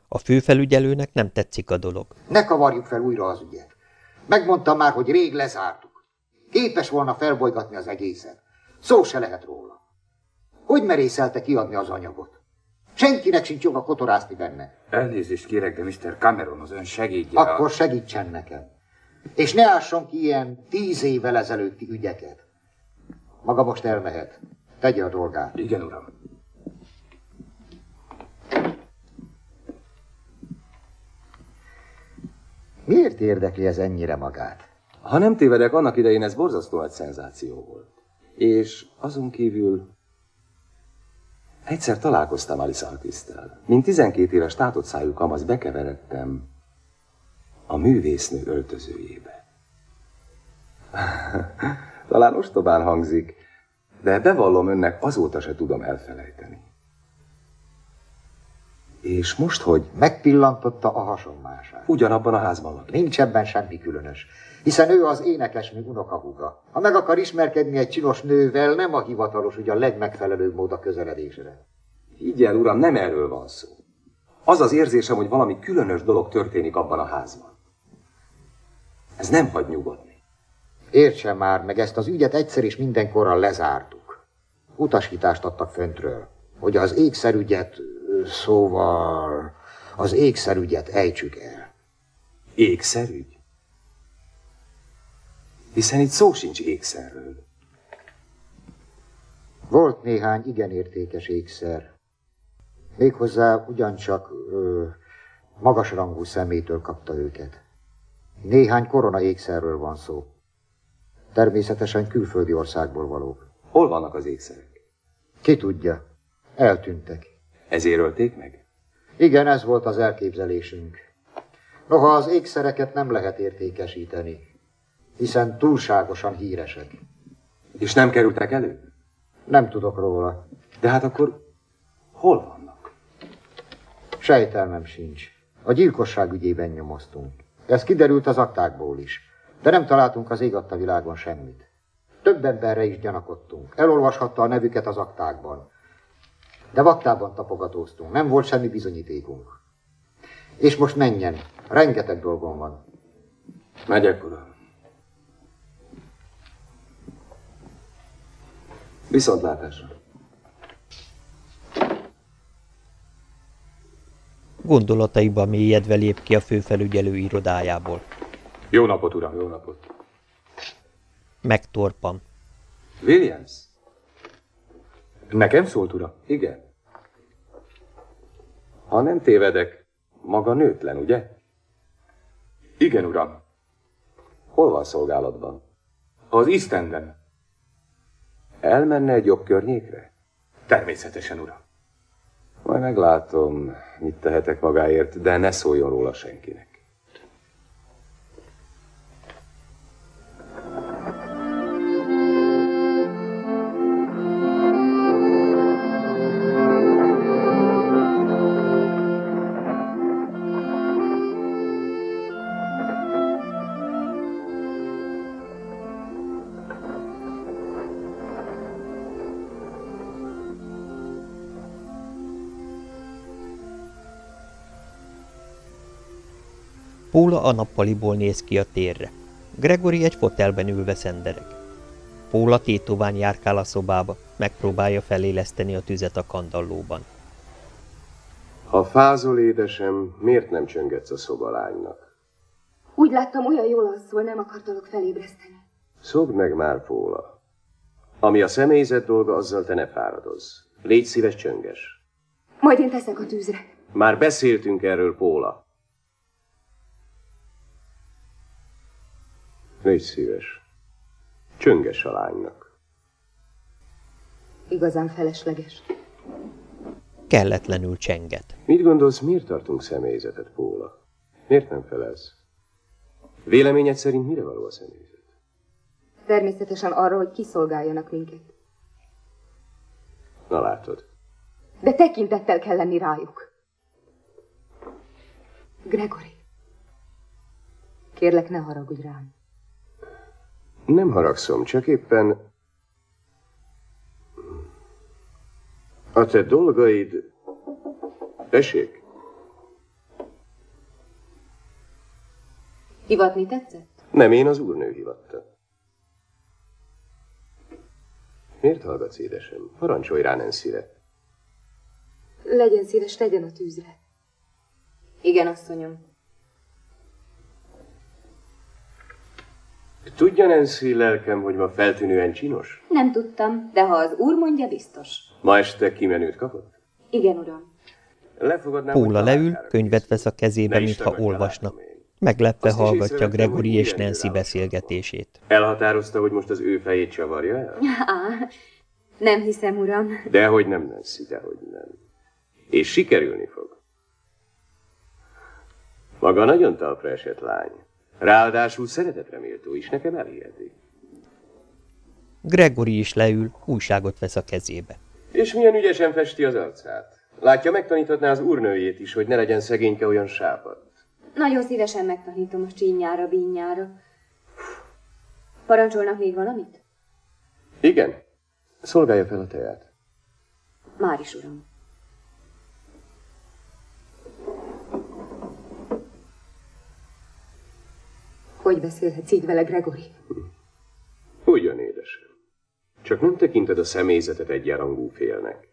A főfelügyelőnek nem tetszik a dolog. Ne kavarjuk fel újra az ügyet. Megmondtam már, hogy rég lezártuk. Képes volna felbolygatni az egészet. Szó se lehet róla. Hogy merészelte kiadni az anyagot? Senkinek sincs joga kotorászni benne. Elnézést kérek, de Mr. Cameron az ön segédje. Akkor segítsen nekem. És ne ásson ki ilyen tíz évvel ezelőtti ügyeket. Maga most elmehet. Tegye a dolgát. Igen, uram. Miért érdekli ez ennyire magát? Ha nem tévedek, annak idején ez borzasztó nagy szenzáció volt. És azon kívül egyszer találkoztam Alice Alquist-tel. Mint 12 éves tátott szájú kamasz bekeveredtem a művésznő öltözőjébe. Talán ostobán hangzik, de bevallom önnek, azóta se tudom elfelejteni. És most hogy? Megpillantotta a hasonmását. Ugyanabban a házban lakik. Nincs ebben semmi különös. Hiszen ő az énekesnő unokahúga. Ha meg akar ismerkedni egy csinos nővel, nem a hivatalos, ugye a legmegfelelőbb mód a közeledésre. Így el, uram, nem erről van szó. Az az érzésem, hogy valami különös dolog történik abban a házban. Ez nem hagy nyugodni. Értse már, meg ezt az ügyet egyszer is mindenkorral lezártuk. Utasítást adtak föntről, hogy az ékszerügyet, szóval az ékszerügyet ejtsük el. Ékszerügy? Hiszen itt szó sincs ékszerről. Volt néhány igen értékes ékszer. Méghozzá ugyancsak ö, magasrangú szemétől kapta őket. Néhány korona ékszerről van szó. Természetesen külföldi országból valók. Hol vannak az ékszerek? Ki tudja. Eltűntek. Ezért ölték meg? Igen, ez volt az elképzelésünk. Noha az ékszereket nem lehet értékesíteni, hiszen túlságosan híresek. És nem kerültek elő? Nem tudok róla. De hát akkor hol vannak? Sejtelmem sincs. A gyilkosság ügyében nyomoztunk. Ez kiderült az aktákból is. De nem találtunk az ég a világon semmit. Több emberre is gyanakodtunk. Elolvashatta a nevüket az aktákban. De vaktában tapogatóztunk. Nem volt semmi bizonyítékunk. És most menjen. Rengeteg dolgom van. Megyek, uram. Viszontlátásra. Gondolataiba mélyedve lép ki a főfelügyelő irodájából. Jó napot, uram, jó napot. Megtorpan. Williams? Nekem szólt, uram? Igen. Ha nem tévedek, maga nőtlen, ugye? Igen, uram. Hol van szolgálatban? Az Eastenden. Elmenne egy jobb környékre? Természetesen, uram. Majd meglátom, mit tehetek magáért, de ne szóljon róla senkinek. Póla a nappaliból néz ki a térre. Gregory egy fotelben ülve szendereg. Póla tétován járkál a szobába, megpróbálja feléleszteni a tüzet a kandallóban. Ha fázol, édesem, miért nem csöngetsz a szobalánynak? Úgy láttam, olyan jól alszol, nem akartalak felébreszteni. Szokd meg már, Póla. Ami a személyzet dolga, azzal te ne fáradozz. Légy szíves, csönges. Majd én teszek a tűzre. Már beszéltünk erről, Póla. Légy szíves. Csönges a lánynak. Igazán felesleges. Kelletlenül csenget. Mit gondolsz, miért tartunk személyzetet, Póla? Miért nem felelsz? Véleményed szerint mire való a személyzet? Természetesen arra, hogy kiszolgáljanak minket. Na látod. De tekintettel kell lenni rájuk. Gregory. Kérlek, ne haragudj rám. Nem haragszom, csak éppen... A te dolgaid... Tessék? Hivatni tetszett? Nem, én az úrnő hivatta. Miért hallgatsz, édesem? Parancsolj rá Nancy-re. Legyen szíves, tegyen a tűzre. Igen, asszonyom. Tudja, Nancy, lelkem, hogy ma feltűnően csinos? Nem tudtam, de ha az úr mondja, biztos. Ma este kimenőt kapott? Igen, uram. Lefogadnám, Póla leül, könyvet vesz a kezébe, mintha olvasna. Meglepve hallgatja Gregory és Nancy beszélgetését. Elhatározta, hogy most az ő fejét csavarja el? Á, nem hiszem, uram. Dehogy nem, Nancy, dehogy nem. És sikerülni fog. Maga nagyon talpra esett lány. Ráadásul szeretetre méltó is, nekem elhiheti. Gregory is leül, újságot vesz a kezébe. És milyen ügyesen festi az arcát. Látja, megtaníthatná az úrnőjét is, hogy ne legyen szegényke olyan sápad. Nagyon szívesen megtanítom a csínyára, bínyára. Parancsolnak még valamit? Igen. Szolgálja fel a teját. Már is, uram. Hogy beszélhetsz így vele, Gregory? Ugyan, édesem. Csak nem tekinted a személyzetet egyenrangú félnek.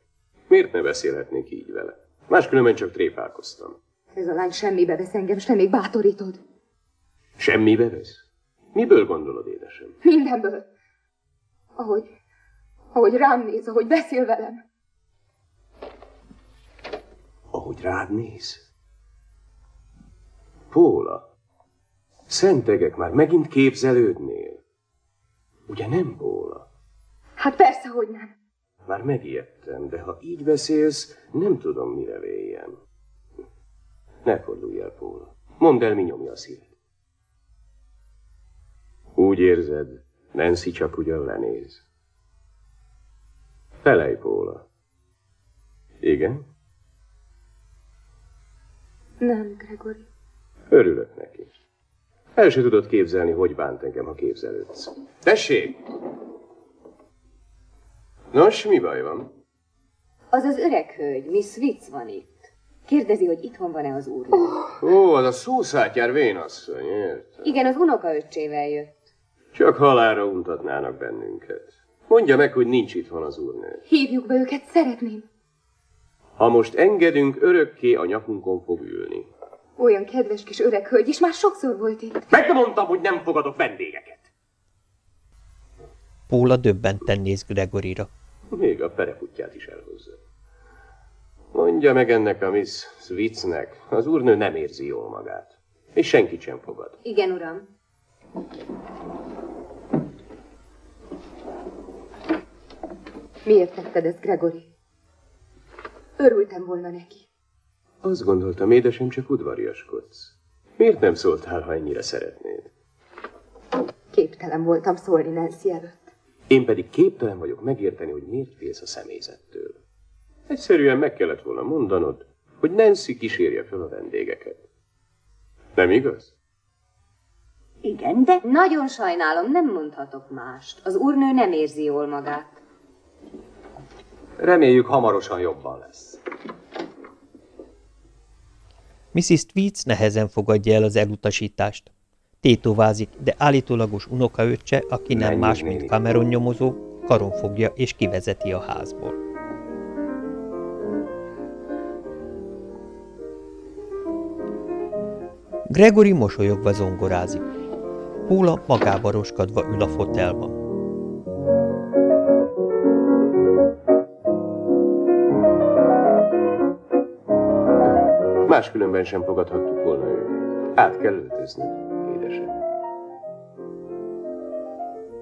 Miért ne beszélhetnék így vele? Máskülönben csak tréfálkoztam. Ez a lány semmibe vesz engem, sem még bátorítod. Semmibe vesz? Miből gondolod, édesem? Mindenből. Ahogy, ahogy rám néz, ahogy beszél velem. Ahogy rád néz? Póla, szentegek már megint képzelődnél. Ugye nem, Póla? Hát persze, hogy nem. Már megijedtem, de ha így beszélsz, nem tudom, mire véljem. Ne fordulj el, Póla. Mondd el, mi nyomja a szíved. Úgy érzed, Nancy csak ugyan lenéz. Felej, Póla. Igen? Nem, Gregory. Örülök neki. El se tudod képzelni, hogy bánt engem, ha képzelődsz. Tessék! Nos, mi baj van? Az az öreg hölgy, Miss Witz van itt. Kérdezi, hogy itthon van-e az úr. Ó, az a szószátjár vénasszony, értem. Igen, az unokaöccsével jött. Csak halára untatnának bennünket. Mondja meg, hogy nincs itthon az úrnő. Hívjuk be őket, szeretném. Ha most engedünk, örökké a nyakunkon fog ülni. Olyan kedves kis öreg hölgy is már sokszor volt itt. Megmondtam, hogy nem fogadok vendégeket. Póla döbbenten néz Gregorira. Még a perekutyát is elhozza. Mondja meg ennek a Miss Switznek, az úrnő nem érzi jól magát. És senkit sem fogad. Igen, uram. Miért tetted ezt, Gregory? Örültem volna neki. Azt gondoltam, édesem, csak udvariaskodsz. Miért nem szóltál, ha ennyire szeretnéd? Képtelen voltam szólni Nancy előtt. Én pedig képtelen vagyok megérteni, hogy miért félsz a személyzettől. Egyszerűen meg kellett volna mondanod, hogy Nancy kísérje fel a vendégeket. Nem igaz? Igen, de... Nagyon sajnálom, nem mondhatok mást. Az úrnő nem érzi jól magát. Reméljük hamarosan jobban lesz. Mrs. Tweets nehezen fogadja el az elutasítást. Tétovázik, de állítólagos unokaöccse, aki nem más, mint. Cameron nyomozó, karon fogja és kivezeti a házból. Gregory mosolyogva zongorázik. Póla magába roskadva ül a fotelban. Máskülönben sem fogadhattuk volna őt. Át kell öltözni, édesem.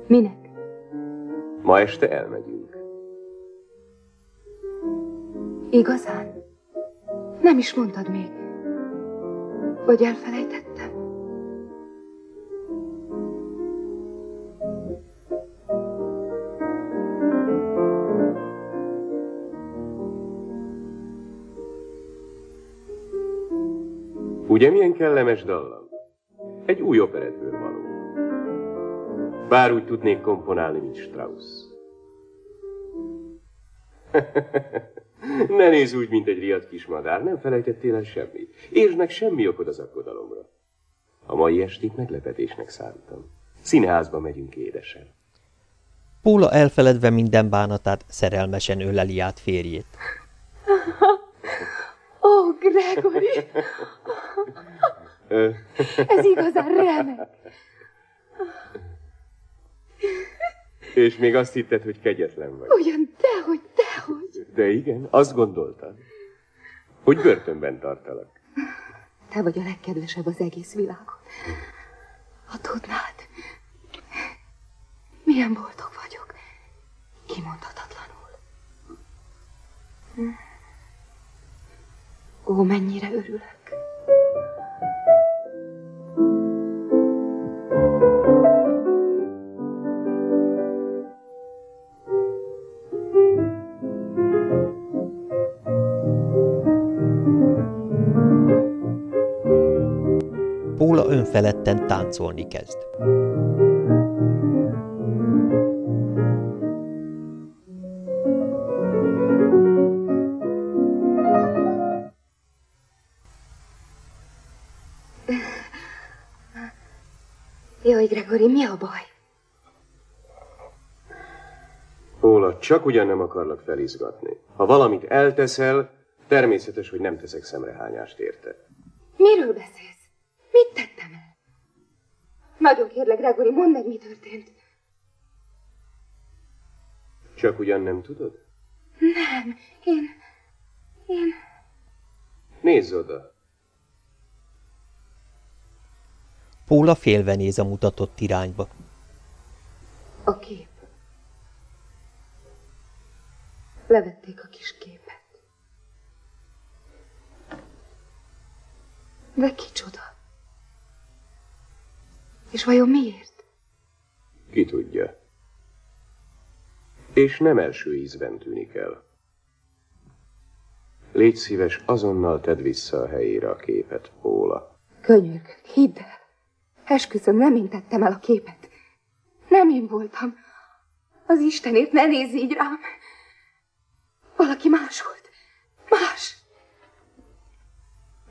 Minek? Ma este elmegyünk. Igazán? Nem is mondtad még. Vagy elfelejtettem? Ugye milyen kellemes dallam? Egy új operetből való. Bár úgy tudnék komponálni, mint Strauss. ne nézz úgy, mint egy riadt kismadár, nem felejtettél el semmit. Értsd meg, semmi okod az aggodalomra. A mai estét meglepetésnek szántam. Színházba megyünk, édesem. Póla elfeledve minden bánatát szerelmesen öleli át férjét. Gregory! Ez igazán remek. És még azt hitted, hogy kegyetlen vagy. Ugyan dehogy, dehogy. De igen, azt gondoltad, hogy börtönben tartalak. Te vagy a legkedvesebb az egész világon. Ha tudnád, milyen boldog vagyok. Kimondhatatlanul. Ó, mennyire örülök! Póla önfeledten táncolni kezd. Baj? Póla, csak ugyan nem akarlak felizgatni. Ha valamit elteszel, természetes, hogy nem teszek szemrehányást érte. Miről beszélsz? Mit tettem el? Nagyon kérlek, Gregory, mondd meg, mi történt. Csak ugyan nem tudod? Nem, én... Én... Nézz oda. Póla félve néz a mutatott irányba. A kép. Levették a kis képet. De kicsoda? És vajon miért? Ki tudja. És nem első ízben tűnik el. Légy szíves, azonnal tedd vissza a helyére a képet, Póla. Könyörgök, hidd el. Esküszöm, nem én tettem el a képet. Nem én voltam. Az Istenért ne nézz így rám. Valaki más volt. Más.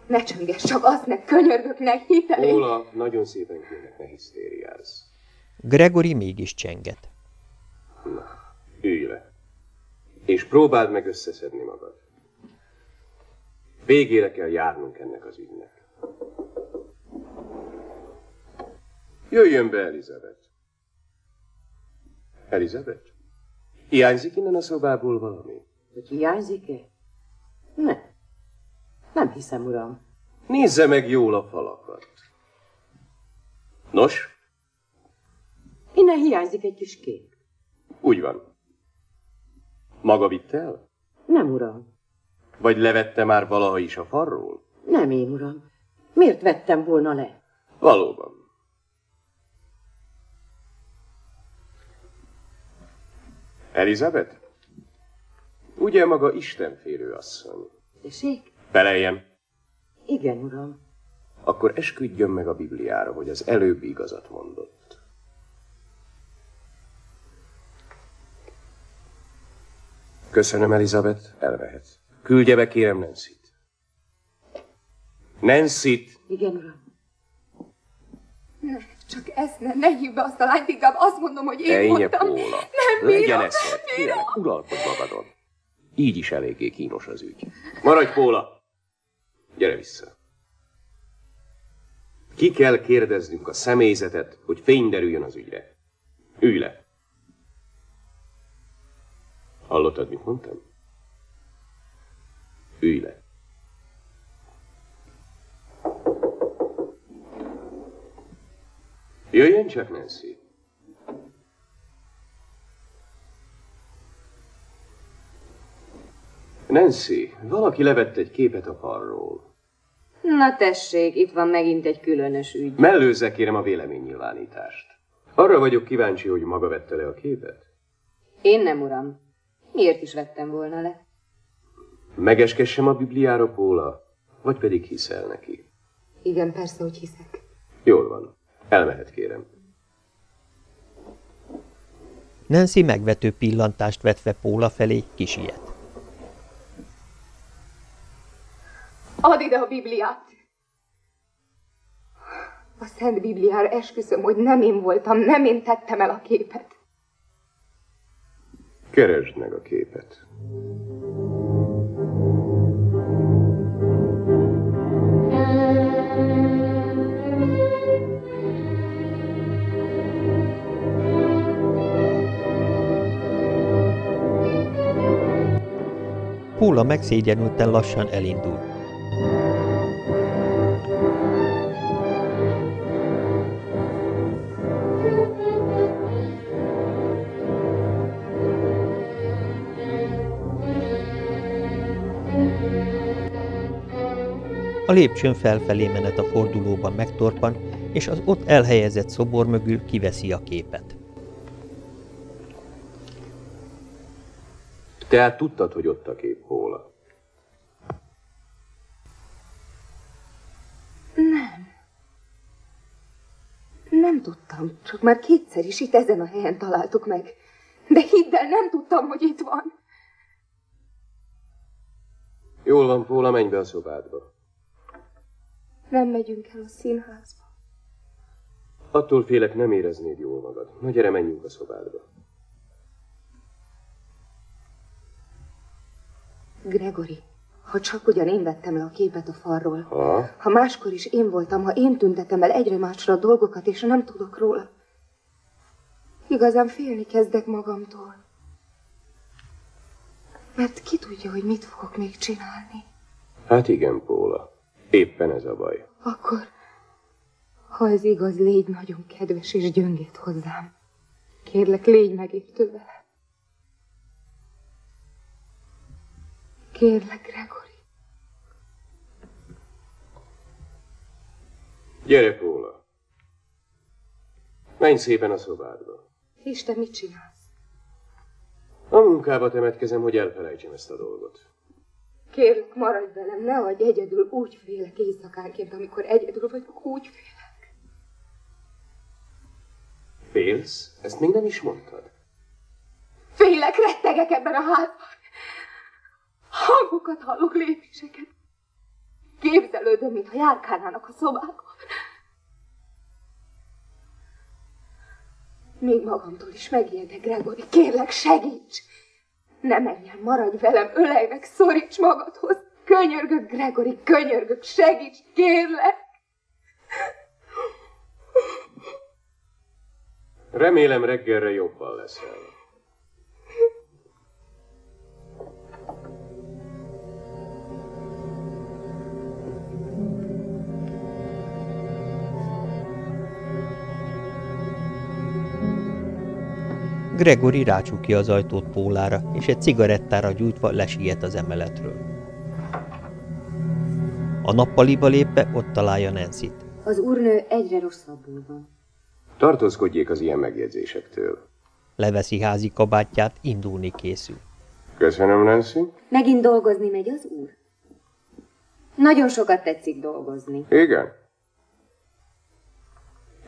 Ne csönges, csak azt ne könyörgök, ne hidd el. Póla, nagyon szépen kérlek, ne hisztériázz. Gregory mégis csenget. Na, ülj le. És próbáld meg összeszedni magad. Végére kell járnunk ennek az ügynek. Jöjjön be, Elizabeth. Elizabeth? Hiányzik innen a szobából valami? Hogy hiányzik-e? Ne. Nem hiszem, uram. Nézze meg jól a falakat. Nos, Innen hiányzik egy kis kép. úgy van. Maga vitte el? Nem, uram. Vagy levette már valaha is a farról? Nem én, uram. Miért vettem volna le? Valóban. Elizabeth? Ugye maga Istenférő asszony? Tessék? Feleljen. Igen, uram. Akkor esküdjön meg a Bibliára, hogy az előbb igazat mondott. Köszönöm, Elizabeth, elvehet. Küldje be, kérem, Nancy-t. Nancy-t! Igen, uram. Csak ezt ne, ne hívd be azt a lányt, inkább azt mondom, hogy én Ejnye voltam. Póla. Nem Legyen bírom, eszed, nem bírom. uralkodj magadon. Így is eléggé kínos az ügy. Maradj, Póla! Gyere vissza. Ki kell kérdeznünk a személyzetet, hogy fény derüljön az ügyre. Ülj le. Hallottad, mit mondtam? Ülj le. Jöjjön csak, Nancy. Nancy, valaki levett egy képet a falról. Na tessék, itt van megint egy különös ügy. Mellőzze kérem a véleménynyilvánítást. Arra vagyok kíváncsi, hogy maga vette le a képet. Én nem, uram. Miért is vettem volna le? Megeskessem a Bibliára, Póla, vagy pedig hiszel neki. Igen, persze, hogy hiszek. Jól van. Elmehet, kérem. Nancy megvető pillantást vetve Póla felé kisiet. Add ide a Bibliát! A Szent Bibliára esküszöm, hogy nem én voltam, nem én tettem el a képet. Keresd meg a képet. Póla megszégyenülten lassan elindul. A lépcsőn felfelé menet a fordulóban megtorpan, és az ott elhelyezett szobor mögül kiveszi a képet. Tehát tudtad, hogy ott a kép, Póla? Nem. Nem tudtam, csak már kétszer is itt ezen a helyen találtuk meg. De hidd el, nem tudtam, hogy itt van. Jól van, Póla, menj be a szobádba. Nem megyünk el a színházba. Attól félek, nem éreznéd jól magad. Na gyere, menjünk a szobádba. Gregory, ha csak ugyan én vettem le a képet a falról, Ha? ha máskor is én voltam, ha én tüntetem el egyre másra a dolgokat, és nem tudok róla, igazán félni kezdek magamtól. Mert ki tudja, hogy mit fogok még csinálni. Hát igen, Póla. Éppen ez a baj. Akkor, ha ez igaz, légy nagyon kedves és gyöngét hozzám. Kérlek, légy megértő vele. Kérlek, Gregory. Gyere, Póla. Menj szépen a szobádba. És te mit csinálsz? A munkába temetkezem, hogy elfelejtsem ezt a dolgot. Kérlek, maradj velem, ne adj egyedül, úgy félek éjszakánként, amikor egyedül vagyok, úgy félek. Félsz? Ezt még nem is mondtad. Félek, rettegek ebben a házban. Hangokat hallok, lépéseket. Képzelődöm, mintha járkálnának a szobákban. Még magamtól is megijedek, Gregory. Kérlek, segíts! Ne menj el, maradj velem, ölej meg, szoríts magadhoz. Könyörgök, Gregory, könyörgök, segíts, kérlek! Remélem reggelre jobban leszel. Gregory rácsukja az ajtót Pólára, és egy cigarettára gyújtva lesiet az emeletről. A nappaliba lépve ott találja Nancy-t. Az úrnő egyre rosszabbul van. Tartózkodjék az ilyen megjegyzésektől. Leveszi házi kabátját, indulni készül. Köszönöm, Nancy. Megint dolgozni megy az úr? Nagyon sokat tetszik dolgozni. Igen.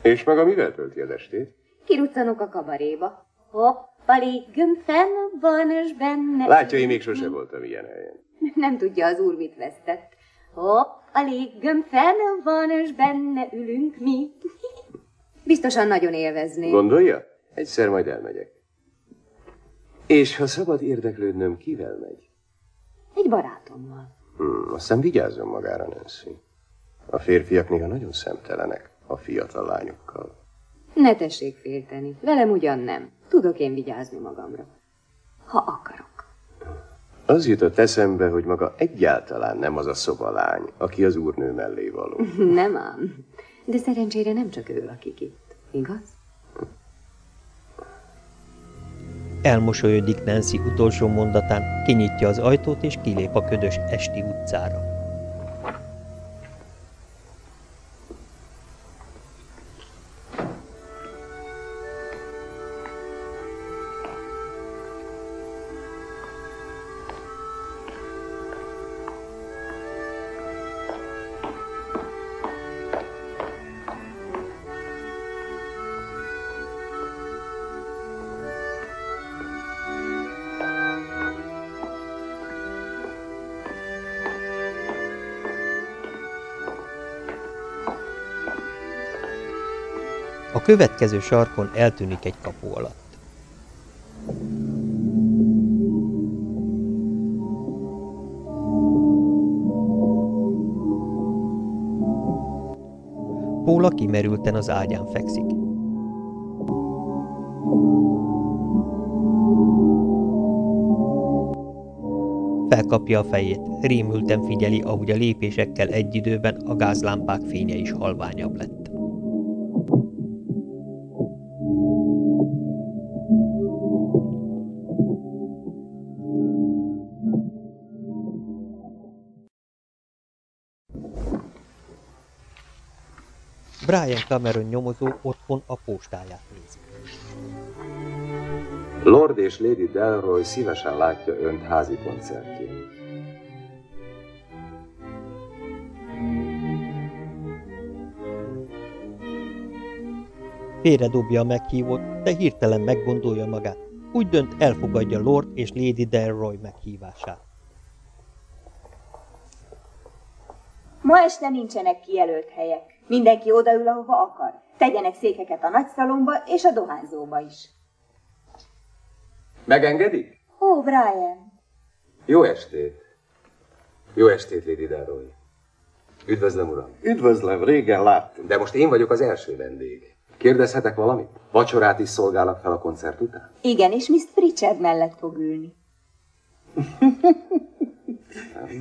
És maga mivel tölti az estét? Kiruccanok a kabaréba. Hoppali, gömbfen van, és benne... Látja, én még sose voltam ilyen helyen. Nem tudja az úr, mit vesztett. Hoppali, gömbfen van, és benne ülünk mi. Biztosan nagyon élvezné. Gondolja? Egyszer majd elmegyek. És ha szabad érdeklődnöm, kivel megy? Egy barátommal. Hmm, aztán vigyázzon magára, Nancy. A férfiak néha nagyon szemtelenek a fiatal lányokkal. Ne tessék félteni. Velem ugyan nem. Tudok én vigyázni magamra. Ha akarok. Az jutott eszembe, hogy maga egyáltalán nem az a szobalány, aki az úrnő mellé való. Nem ám. De szerencsére nem csak ő lakik itt. Igaz? Elmosolyodik Nancy utolsó mondatán, kinyitja az ajtót és kilép a ködös esti utcára. Következő sarkon eltűnik egy kapu alatt. Póla kimerülten az ágyán fekszik. Felkapja a fejét, rémülten figyeli, ahogy a lépésekkel egy időben a gázlámpák fénye is halványabb lett. Brian Cameron nyomozó otthon a postáját nézi. Lord és Lady Delroy szívesen látja önt házi koncertjén. Félredobja a meghívót, de hirtelen meggondolja magát. Úgy dönt, elfogadja Lord és Lady Delroy meghívását. Ma este nincsenek kijelölt helyek. Mindenki odaül, ahova akar. Tegyenek székeket a nagyszalomba és a dohányzóba is. Megengedik? Ó, Brian! Jó estét! Jó estét, Lady Delroy. Üdvözlöm, uram. Üdvözlöm, régen láttam. De most én vagyok az első vendég. Kérdezhetek valamit? Vacsorát is szolgálok fel a koncert után? Igen, és Miss Pritchard mellett fog ülni.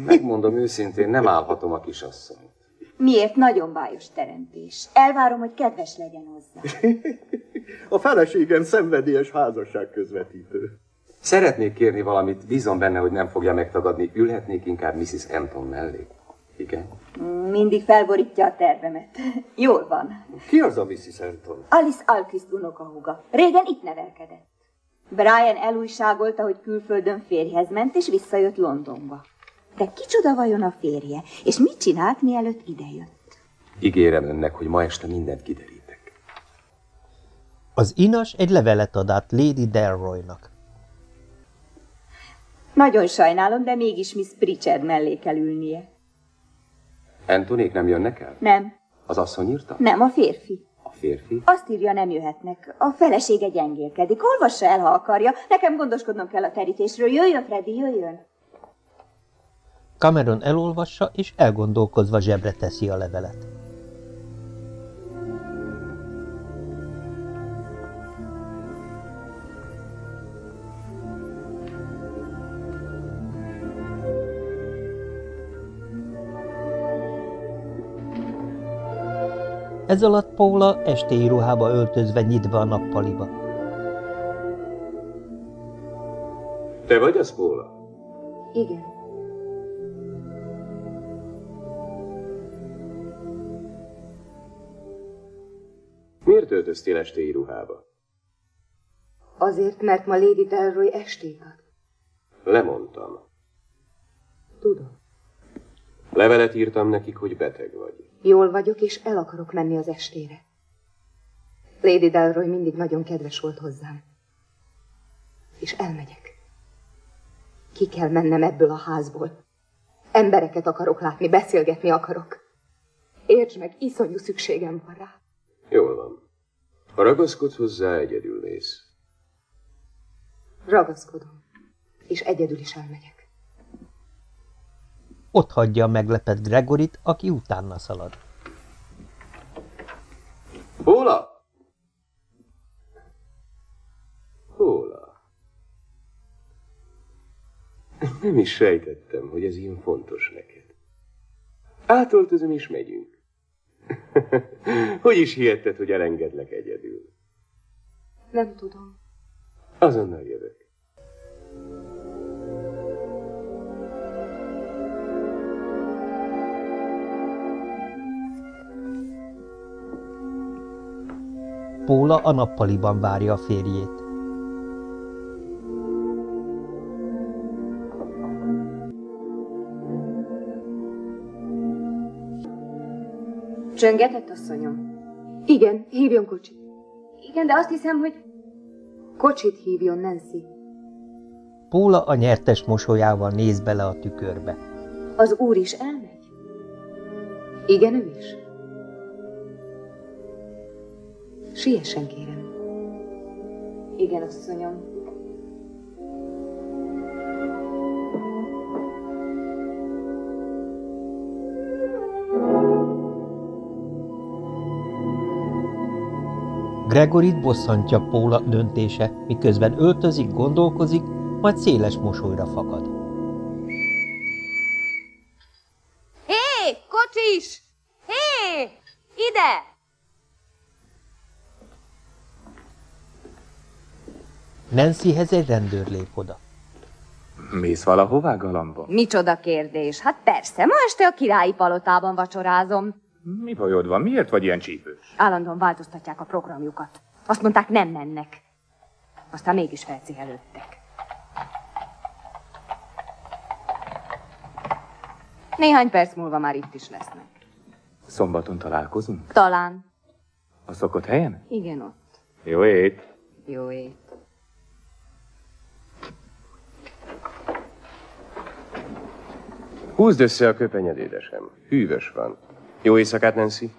Megmondom őszintén, nem állhatom a kisasszonyt. Miért nagyon bájos teremtés? Elvárom, hogy kedves legyen hozzá. A feleségem szenvedélyes házasság közvetítő. Szeretnék kérni valamit, bízom benne, hogy nem fogja megtagadni. Ülhetnék inkább Mrs. Anton mellé. Igen? Mindig felborítja a tervemet. Jól van. Ki az a Mrs. Anton? Alice Alkist unokahúga. Régen itt nevelkedett. Brian elújságolta, hogy külföldön férjhez ment, és visszajött Londonba. De kicsoda vajon a férje, és mit csinált, mielőtt idejött? Ígérem önnek, hogy ma este mindent kiderítek. Az inas egy levelet ad át Lady Delroynak. Nagyon sajnálom, de mégis Miss Pritchard mellé kell ülnie. Antonék nem jönnek el? Nem, Az asszony írta? nem a férfi. A férfi? Azt írja, nem jöhetnek. A felesége gyengélkedik. Olvassa el, ha akarja. Nekem gondoskodnom kell a terítésről. Jöjjön, Freddy, jöjjön. Cameron elolvassa, és elgondolkozva zsebre teszi a levelet. Ez alatt Paula estéi ruhába öltözve nyit be a nappaliba. Te vagy az, Paula? Igen. Öltöztél estéi íruhába? Azért, mert ma Lady Delroy estét ad. Lemondtam. Tudom. Levelet írtam nekik, hogy beteg vagy. Jól vagyok, és el akarok menni az estére. Lady Delroy mindig nagyon kedves volt hozzám. És elmegyek. Ki kell mennem ebből a házból. Embereket akarok látni, beszélgetni akarok. Értsd meg, iszonyú szükségem van rá. Jól van. Ha ragaszkodsz hozzá, egyedül mész. Ragaszkodom. És egyedül is elmegyek. Ott hagyja a meglepett Gregorit, aki utána szalad. Paula! Paula. Nem is sejtettem, hogy ez ilyen fontos neked. Átöltözöm és megyünk. hogy is hihetted, hogy elengedlek egyedül? Nem tudom. Azonnal jövök. Póla a nappaliban várja a férjét. Csöngetett, asszonyom? Igen, hívjon kocsit. Igen, de azt hiszem, hogy... Kocsit hívjon, Nancy. Póla a nyertes mosolyával néz bele a tükörbe. Az úr is elmegy? Igen, ő is. Siessen, kérem. Igen, asszonyom. Gregorit bosszantja Póla döntése, miközben öltözik, gondolkozik, majd széles mosolyra fakad. Hé, kocsis! Hé, ide! Nancyhez egy rendőr lép oda. Mész valahová, galamba? Micsoda kérdés? Hát persze, ma este a királyi palotában vacsorázom. Mi bajod van? Miért vagy ilyen csípős? Állandóan változtatják a programjukat. Azt mondták, nem mennek. Aztán mégis felcihelődtek. Néhány perc múlva már itt is lesznek. Szombaton találkozunk? Talán. A szokott helyen? Igen, ott. Jó ét. Jó ét. Húzd össze a köpenyed, édesem. Hűvös van. Jó éjszakát, Nancy?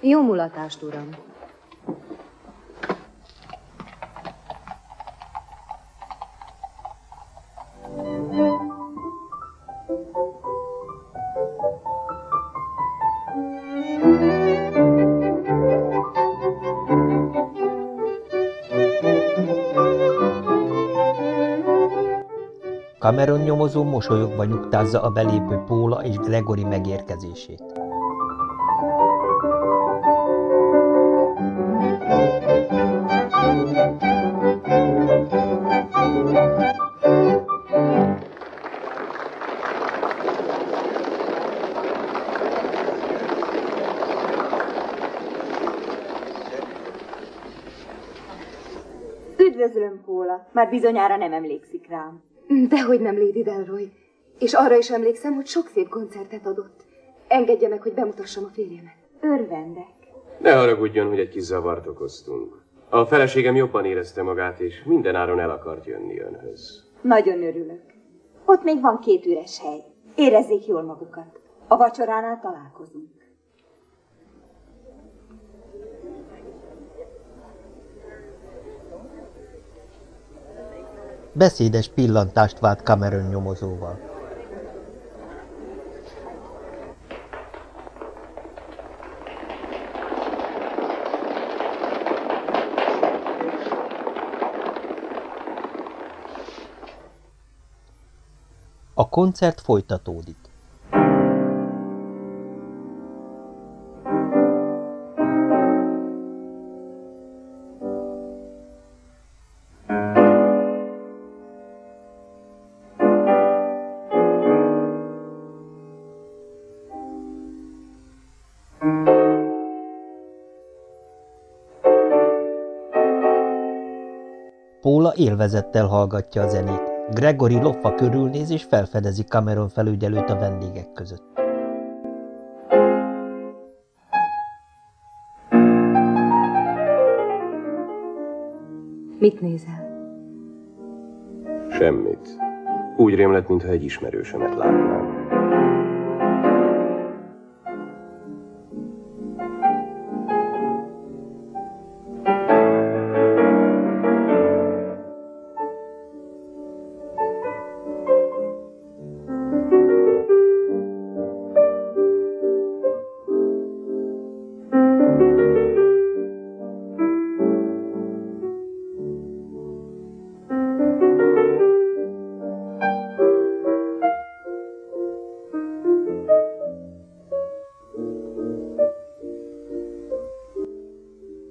Jó mulatást, uram. Cameron nyomozó mosolyogva nyugtázza a belépő Póla és Gregory megérkezését. Már bizonyára nem emlékszik rám. Dehogy nem, Lady Delroy. És arra is emlékszem, hogy sok szép koncertet adott. Engedje meg, hogy bemutassam a férjemet. Örvendek. Ne haragudjon, hogy egy kis zavart okoztunk. A feleségem jobban érezte magát, és mindenáron el akart jönni önhöz. Nagyon örülök. Ott még van két üres hely. Érezzék jól magukat. A vacsoránál találkozunk. Beszédes pillantást vált Cameron nyomozóval. A koncert folytatódik. Élvezettel hallgatja a zenét. Gregory lopva körülnéz és felfedezi Cameron felügyelőt a vendégek között. Mit nézel? Semmit. Úgy rémlett, mintha egy ismerősemet látnám.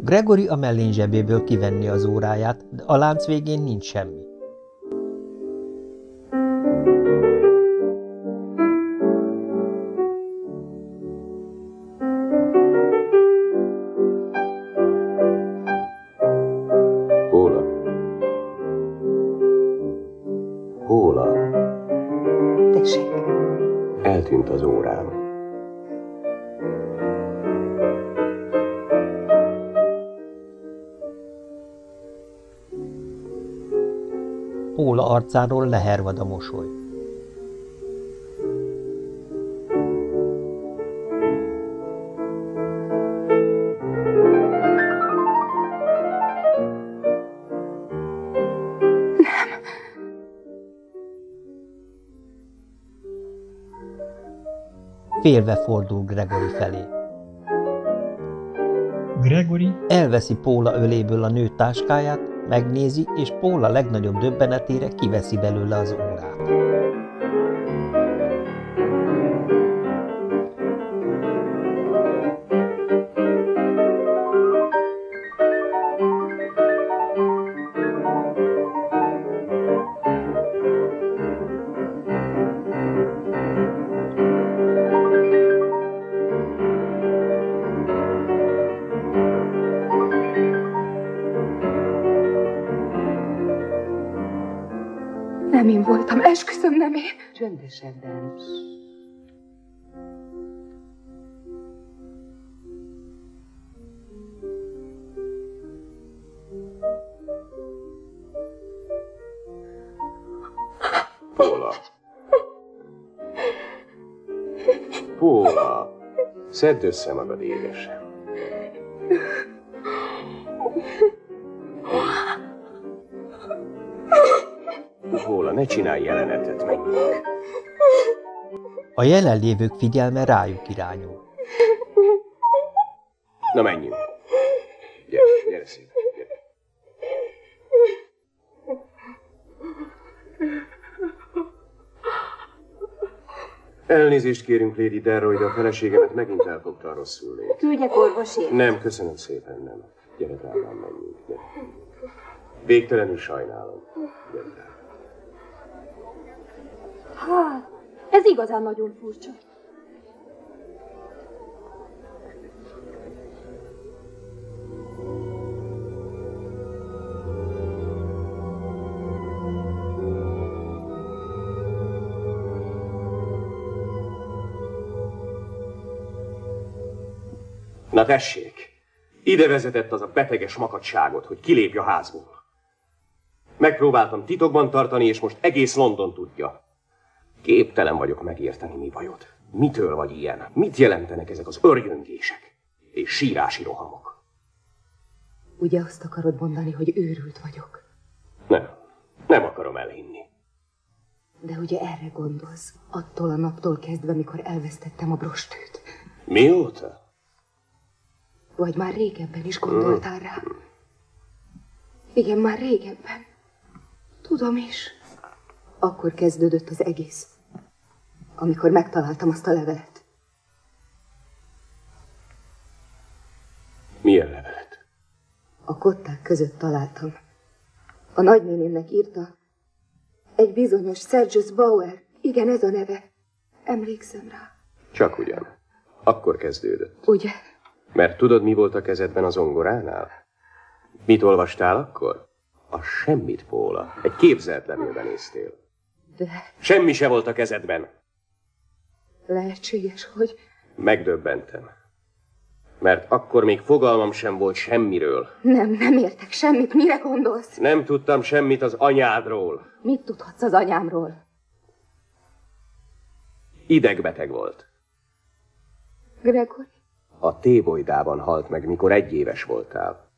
Gregory a mellén zsebéből kivenni az óráját, de a lánc végén nincs semmi. Arcáról lehervad a mosoly. Félve fordul Gregory felé. Gregory? Elveszi Póla öléből a nő táskáját, megnézi, és Póla legnagyobb döbbenetére kiveszi belőle az esetben. Póla. Póla, szedd össze magad, édesem. Póla, ne csinálj jelenetet meg. A jelenlévők figyelme rájuk irányul. Na menjünk. Gyere, gyere szépen, gyere. Elnézést kérünk, Lady Delroy, de a feleségemet megint elfogta a rosszul lét. Küldjek orvosért? Nem, köszönöm szépen, nem. Gyere, drágám, menjünk. Gyere. Végtelenül sajnálom. Gyere, drágám. Hát, ez igazán nagyon furcsa. Na tessék, ide vezetett az a beteges makadságot, hogy kilépj a házból. Megpróbáltam titokban tartani, és most egész London tudja. Képtelen vagyok megérteni, mi bajod. Mitől vagy ilyen? Mit jelentenek ezek az örjöngések? És sírási rohamok? Ugye azt akarod mondani, hogy őrült vagyok? Nem, nem akarom elhinni. De ugye erre gondolsz, attól a naptól kezdve, mikor elvesztettem a brostőt. Mióta? Vagy már régebben is gondoltál rá? Igen, már régebben. Tudom is. Akkor kezdődött az egész. Amikor megtaláltam azt a levelet. Milyen levelet? A kották között találtam. A nagynénémnek írta. Egy bizonyos Sergius Bauer. Igen, ez a neve. Emlékszem rá. Csak ugyan. Akkor kezdődött. Ugye? Mert tudod, mi volt a kezedben az ongoránál? Mit olvastál akkor? A semmit, Póla. Egy képzelt levélben néztél. De Semmi se volt a kezedben. Lehetséges, hogy... Megdöbbentem. Mert akkor még fogalmam sem volt semmiről. Nem, nem értek semmit. Mire gondolsz? Nem tudtam semmit az anyádról. Mit tudhatsz az anyámról? Idegbeteg volt. Gregory? A tébolydában halt meg, mikor egy éves voltál.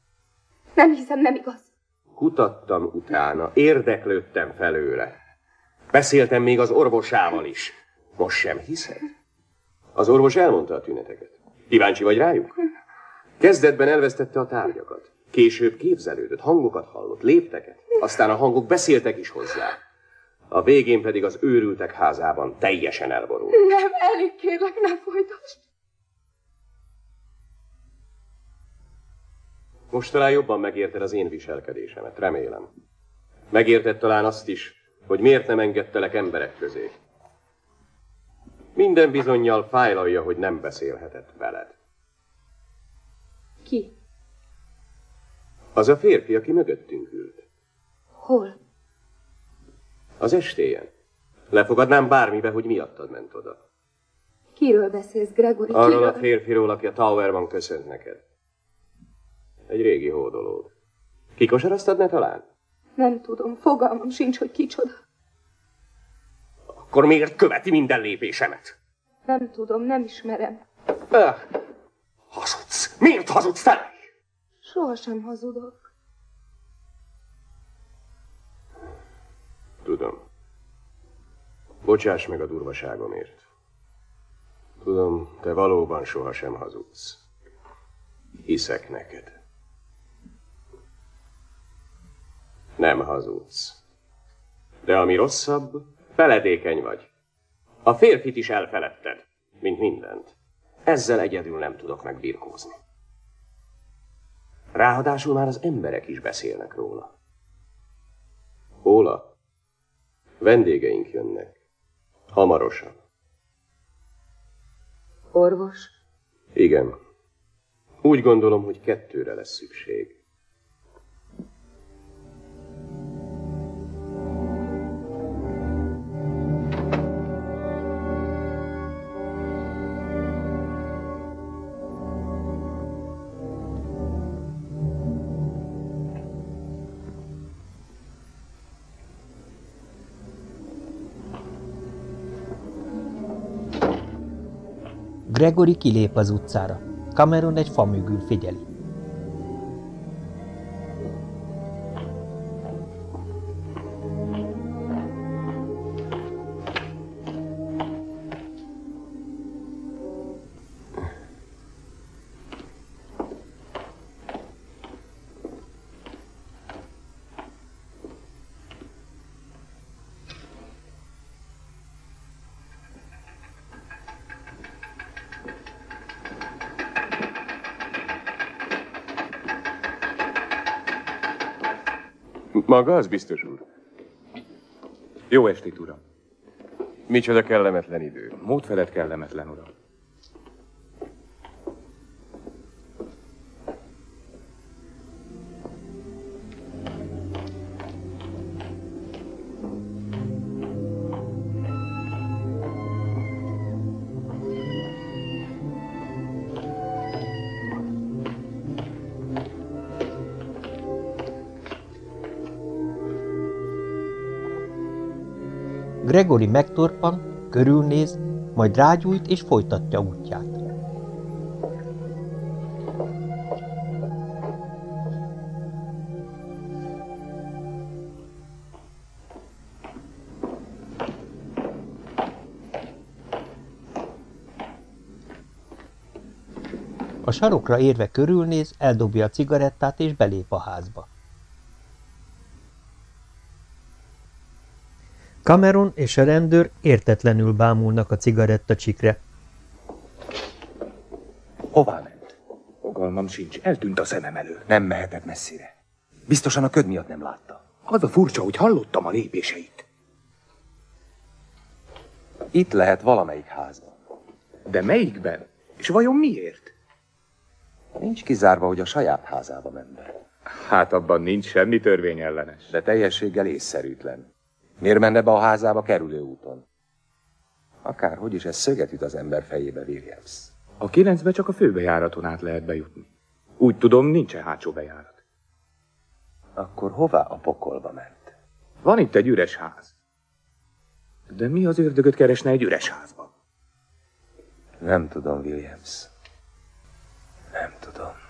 Nem hiszem, nem igaz. Kutattam utána, érdeklődtem felőle. Beszéltem még az orvosával is. Most sem hiszed? Az orvos elmondta a tüneteket. Kíváncsi vagy rájuk? Kezdetben elvesztette a tárgyakat. Később képzelődött, hangokat hallott, lépteket. Aztán a hangok beszéltek is hozzá. A végén pedig az őrültek házában teljesen elborult. Nem, elég kérlek, ne folytasd. Most talán jobban megérted az én viselkedésemet, remélem. Megérted talán azt is, hogy miért nem engedtelek emberek közé. Minden bizonyal fájlalja, hogy nem beszélhetett veled. Ki? Az a férfi, aki mögöttünk ült. Hol? Az estéjen. Lefogadnám bármibe, hogy miattad ment oda. Kiről beszélsz, Gregory? Arról Kiről? a férfiról, aki a Towerban köszönt neked. Egy régi hódolód. Kikosaraztad ne talán? Nem tudom, fogalmam sincs, hogy kicsoda. Akkor miért követi minden lépésemet? Nem tudom, nem ismerem. Ah, hazudsz! Miért hazudsz fel? Sohasem hazudok. Tudom. Bocsáss meg a durvaságomért. Tudom, te valóban sohasem hazudsz. Hiszek neked. Nem hazudsz. De ami rosszabb, feledékeny vagy. A férfit is elfeledted, mint mindent. Ezzel egyedül nem tudok megbirkózni. Ráadásul már az emberek is beszélnek róla. Óla, vendégeink jönnek. Hamarosan. Orvos? Igen. Úgy gondolom, hogy kettőre lesz szükség. Gregory kilép az utcára. Cameron egy fa mögül figyeli. Maga az biztos úr. Jó estét, uram. Micsoda kellemetlen idő. Mód felett kellemetlen, uram. Gregory megtorpan, körülnéz, majd rágyújt és folytatja útját. A sarokra érve körülnéz, eldobja a cigarettát és belép a házba. Cameron és a rendőr értetlenül bámulnak a cigarettacsikre. Hová ment? Fogalmam sincs, eltűnt a szemem elől. Nem mehetett messzire. Biztosan a köd miatt nem látta. Az a furcsa, hogy hallottam a lépéseit. Itt lehet valamelyik házban. De melyikben? És vajon miért? Nincs kizárva, hogy a saját házába ment be. Hát abban nincs semmi törvény ellenes. De teljességgel észszerűtlen. Miért menne be a házába kerülő úton? Akárhogy is ez szöget üt az ember fejébe, Williams. A kilencbe csak a főbejáraton át lehet bejutni. Úgy tudom, nincsen hátsó bejárat. Akkor hová a pokolba ment? Van itt egy üres ház. De mi az ördögöt keresne egy üres házban? Nem tudom, Williams. Nem tudom.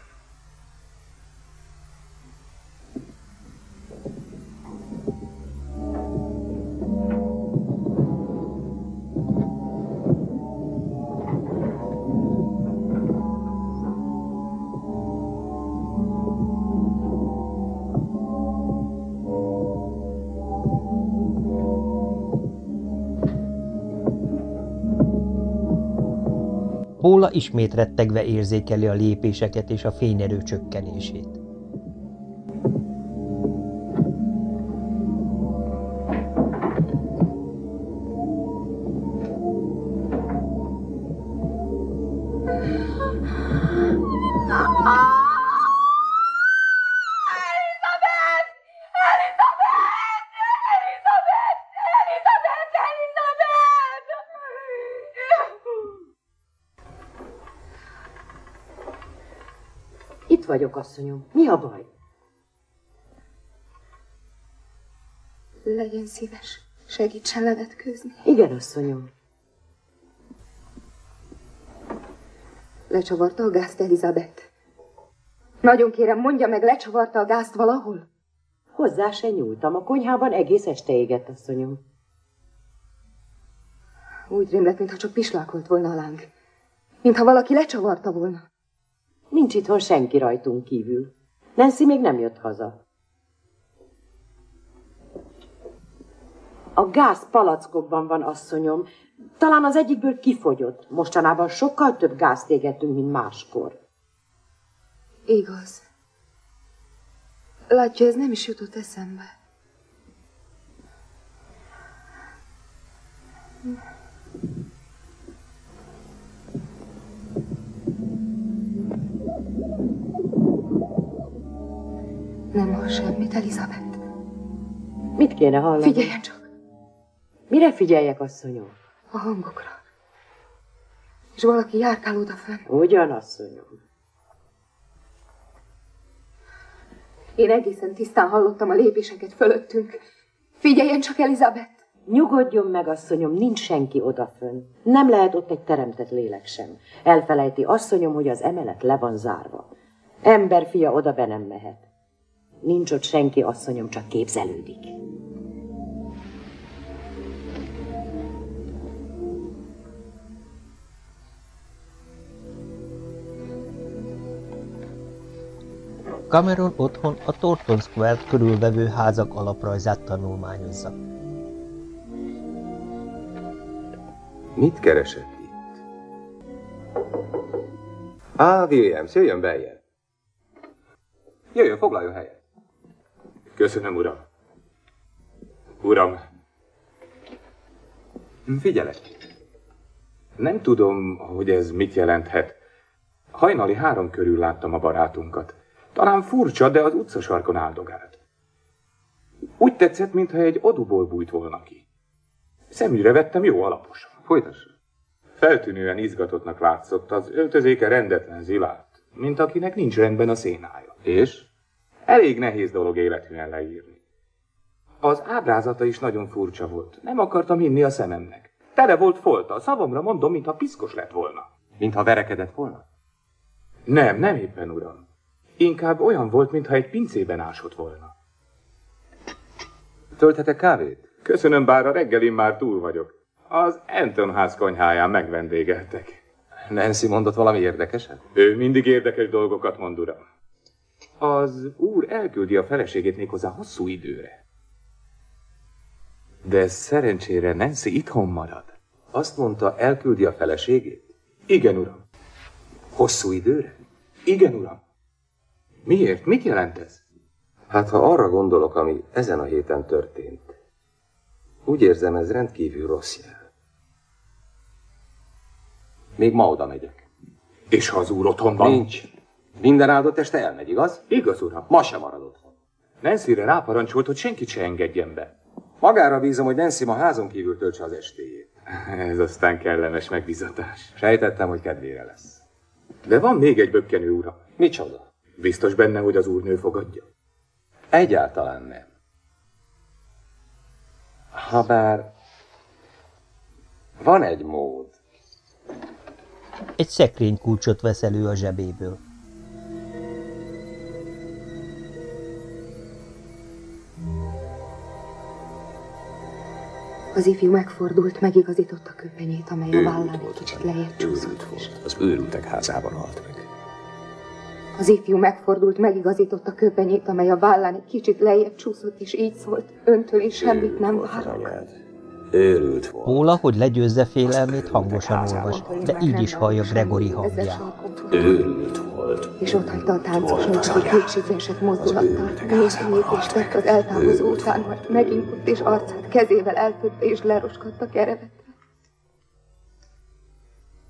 Póla ismét rettegve érzékeli a lépéseket és a fényerő csökkenését. Itt vagyok, asszonyom. Mi a baj? Legyen szíves, segítsen levetkőzni. Igen, asszonyom. Lecsavarta a gázt, Elizabeth. Nagyon kérem, mondja meg, lecsavarta a gázt valahol? Hozzá se nyúltam. A konyhában egész este égett, asszonyom. Úgy rémlett, mintha csak pislákolt volna a láng. Mintha valaki lecsavarta volna. Nincs itthon senki rajtunk kívül. Nancy még nem jött haza. A gáz palackokban van, asszonyom. Talán az egyikből kifogyott. Mostanában sokkal több gázt égetünk, mint máskor. Igaz. Látja, ez nem is jutott eszembe. Nem hall semmit, Elizabeth. Mit kéne hallani? Figyeljen csak Mire figyeljek, asszonyom? a hangokra. És valaki járkál odafönn. Ugyan, asszonyom. Én egészen tisztán hallottam a lépéseket fölöttünk. Figyeljen csak, Elizabeth! Nyugodjon meg, asszonyom, nincs senki odafönn. Nem lehet ott egy teremtett lélek sem. Elfelejti, asszonyom, hogy az emelet le van zárva. Emberfia oda be nem mehet. Nincs ott senki, asszonyom, csak képzelődik. Cameron otthon a Thornton Square körülvevő házak alaprajzát tanulmányozza. Mit keresett itt? Á, Williams, jöjjön beljebb. Jöjjön, foglaljon helyet. Köszönöm, uram. Uram, Figyelek. nem tudom, hogy ez mit jelenthet. Hajnali három körül láttam a barátunkat. Talán furcsa, de az utcasarkon áldogált. Úgy tetszett, mintha egy aduból bújt volna ki. Szemügyre vettem jó alaposan. Folytassa. Feltűnően izgatottnak látszott, az öltözéke rendetlen zilált, mint akinek nincs rendben a szénája. És? Elég nehéz dolog életűen leírni. Az ábrázata is nagyon furcsa volt. Nem akartam hinni a szememnek. Tele volt folta, szavamra mondom, mintha piszkos lett volna. Mintha verekedett volna? Nem, nem éppen, uram. Inkább olyan volt, mintha egy pincében ásott volna. Tölthetek kávét? Köszönöm, bár a reggelin már túl vagyok. Az Anton ház konyháján megvendégeltek. Nancy mondott valami érdekeset? Ő mindig érdekes dolgokat mond, uram. Az úr elküldi a feleségét méghozzá hosszú időre. De szerencsére Nancy itthon marad. Azt mondta, elküldi a feleségét? Igen, uram. Hosszú időre? Igen, uram. Miért? Mit jelent ez? Hát, ha arra gondolok, ami ezen a héten történt, úgy érzem, ez rendkívül rossz jel. Még ma oda megyek. És ha az úr otthon van? Nincs. Minden áldott este elmegy, igaz? Igaz, uram. Ma sem marad otthon. Nancy-re ráparancsolt, hogy senkit se engedjen be. Magára bízom, hogy Nancy ma házon kívül töltse az estéjét. Ez aztán kellemes megbizatás. Sejtettem, hogy kedvére lesz. De van még egy bökkenő, uram. Micsoda? Biztos benne, hogy az úrnő fogadja? Egyáltalán nem. Habár van egy mód. Egy szekrénykulcsot vesz elő a zsebéből. Az ifjú megfordult, megigazította köpenyét, amely a vállán volt, kicsit lejjebb csúszott. Volt. Az őrültek házában halt meg. Az ifjú megfordult, megigazította köpenyét, amely a vállán egy kicsit lejjebb csúszott, és így szólt, öntől is semmit nem várok. Őrült volt. Póla, hogy legyőzze félelmét, hangosan olvas, de így is hallja Gregory hangját. Őrült volt. És ott hagyta a táncosnőt, aki kétségbe esett mozdulattal. Néhány lépést tett az eltávozó után, majd megint és arcát kezével eltötte és leroskadt a kerevet.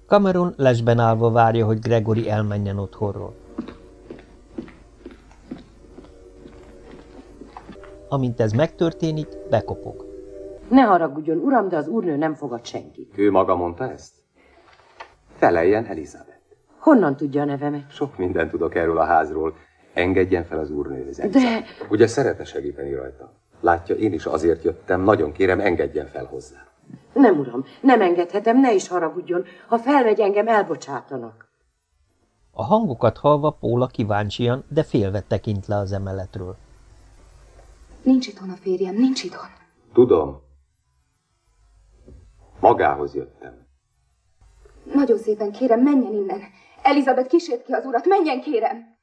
Cameron lesben állva várja, hogy Gregory elmenjen otthonról. Amint ez megtörténik, bekopog. Ne haragudjon, uram, de az úrnő nem fogad senkit. Ő maga mondta ezt? Feleljen Elizabeth. Honnan tudja a nevemet? Sok mindent tudok erről a házról. Engedjen fel az úrnőhöz. De... Ugye szeretne segíteni rajta? Látja, én is azért jöttem. Nagyon kérem, engedjen fel hozzá. Nem, uram, nem engedhetem, ne is haragudjon. Ha felmegy engem, elbocsátanak. A hangokat hallva Póla kíváncsian, de félve tekint le az emeletről. Nincs itthon a férjem, nincs itthon. Tudom. Magához jöttem. Nagyon szépen kérem, menjen innen. Elizabeth kísért ki az urat, menjen kérem.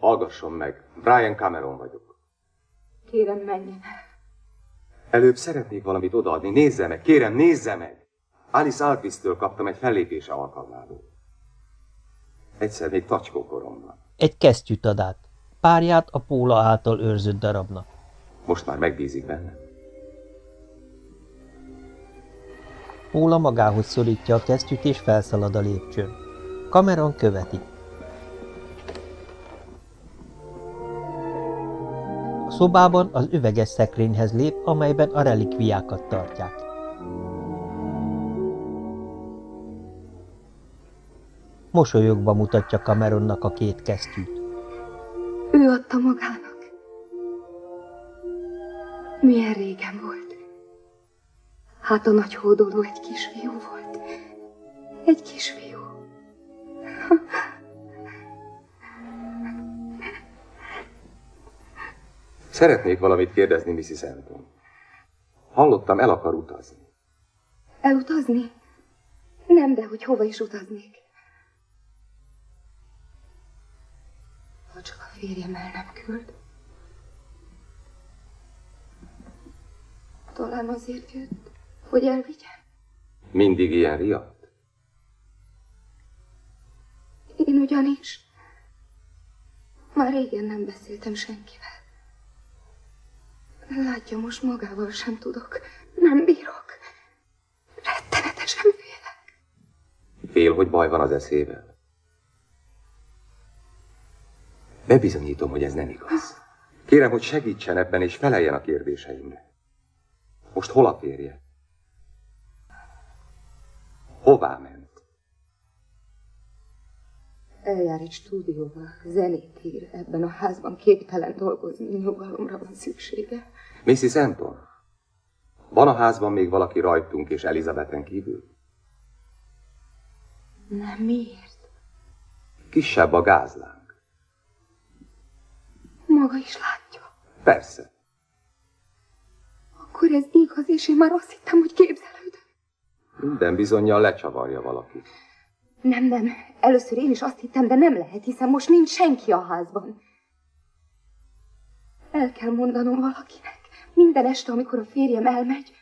Hallgasson meg. Brian Cameron vagyok. Kérem, menjen. Előbb szeretnék valamit odaadni. Nézze meg, kérem, nézze meg! Alice Alquist-től kaptam egy fellépése alkalmából. Egyszer még tacskókoromban. Egy kesztyűt ad át. Párját a Póla által őrzött darabnak. Most már megbízik bennem. Póla magához szorítja a kesztyűt és felszalad a lépcsőn. Cameron követi. A szobában az üveges szekrényhez lép, amelyben a relikviákat tartják. Mosolyogva mutatja Cameronnak a két kesztyűt. Ő adta magának. Milyen régen volt. Hát a nagy hódoló egy kisfiú volt. Egy kisfiú. Szeretnék valamit kérdezni, Mrs. Anton. Hallottam, el akar utazni. Elutazni? Nem, de hogy hova is utaznék. Ha csak a férjem el nem küld. Talán azért jött, hogy elvigyem. Mindig ilyen riadt? Én ugyanis már régen nem beszéltem senkivel. Látja, most magával sem tudok. Nem bírok. Rettenetesen félek. Fél, hogy baj van az eszével. Bebizonyítom, hogy ez nem igaz. Kérem, hogy segítsen ebben, és feleljen a kérdéseimre. Most hol a férje? Hová ment? Eljár egy stúdióba, zenét ír. Ebben a házban képtelen dolgozni, nyugalomra van szüksége. Mrs. Anton, van a házban még valaki rajtunk és Elizabethen kívül? Nem, miért? Kisebb a gázláng. Maga is látja. Persze. Akkor ez igaz, és én már azt hittem, hogy képzelődöm. Minden bizonyal lecsavarja valaki. Nem, nem. Először én is azt hittem, de nem lehet, hiszen most nincs senki a házban. El kell mondanom valakinek. Minden este, amikor a férjem elmegy.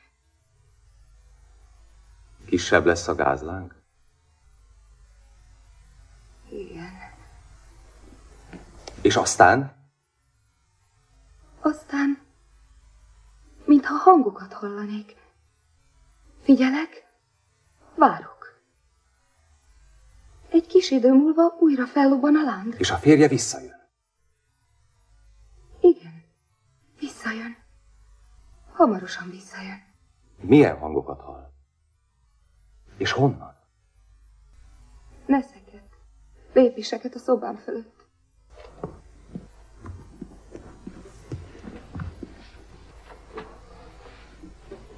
Kisebb lesz a gázláng? Igen. És aztán? Aztán, mintha hangokat hallanék. Figyelek, várok. Egy kis idő múlva újra fellobban a láng. És a férje visszajön? Igen, visszajön. Hamarosan visszajön. Milyen hangokat hall? És honnan? Neszeket, lépéseket a szobám fölött.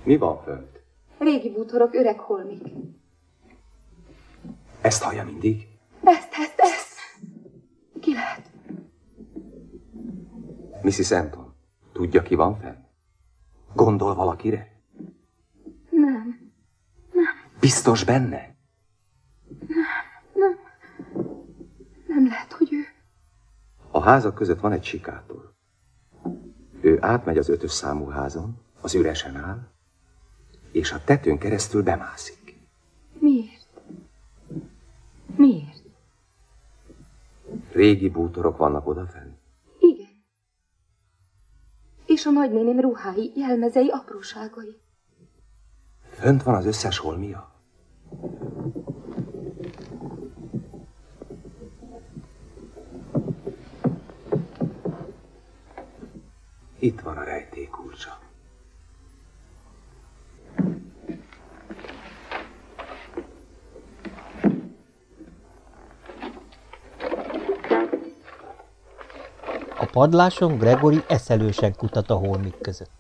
Mi van fönt? Régi bútorok, öreg holmik. Ezt hallja mindig? Ezt, ezt, ezt! Ki lehet? Mrs. Anton, tudja, ki van fenn? Gondol valakire? Nem, Biztos benne? nem. Nem lehet, hogy ő. A házak között van egy sikátor. Ő átmegy az ötös számú házon, az üresen áll, és a tetőn keresztül bemászik. Miért? Miért? Régi bútorok vannak odafenn. Igen. És a nagynéném ruhái, jelmezei, apróságai. Fönt van az összes holmia. Itt van a rejtély A padláson Gregory eszelősen kutat a holmik között.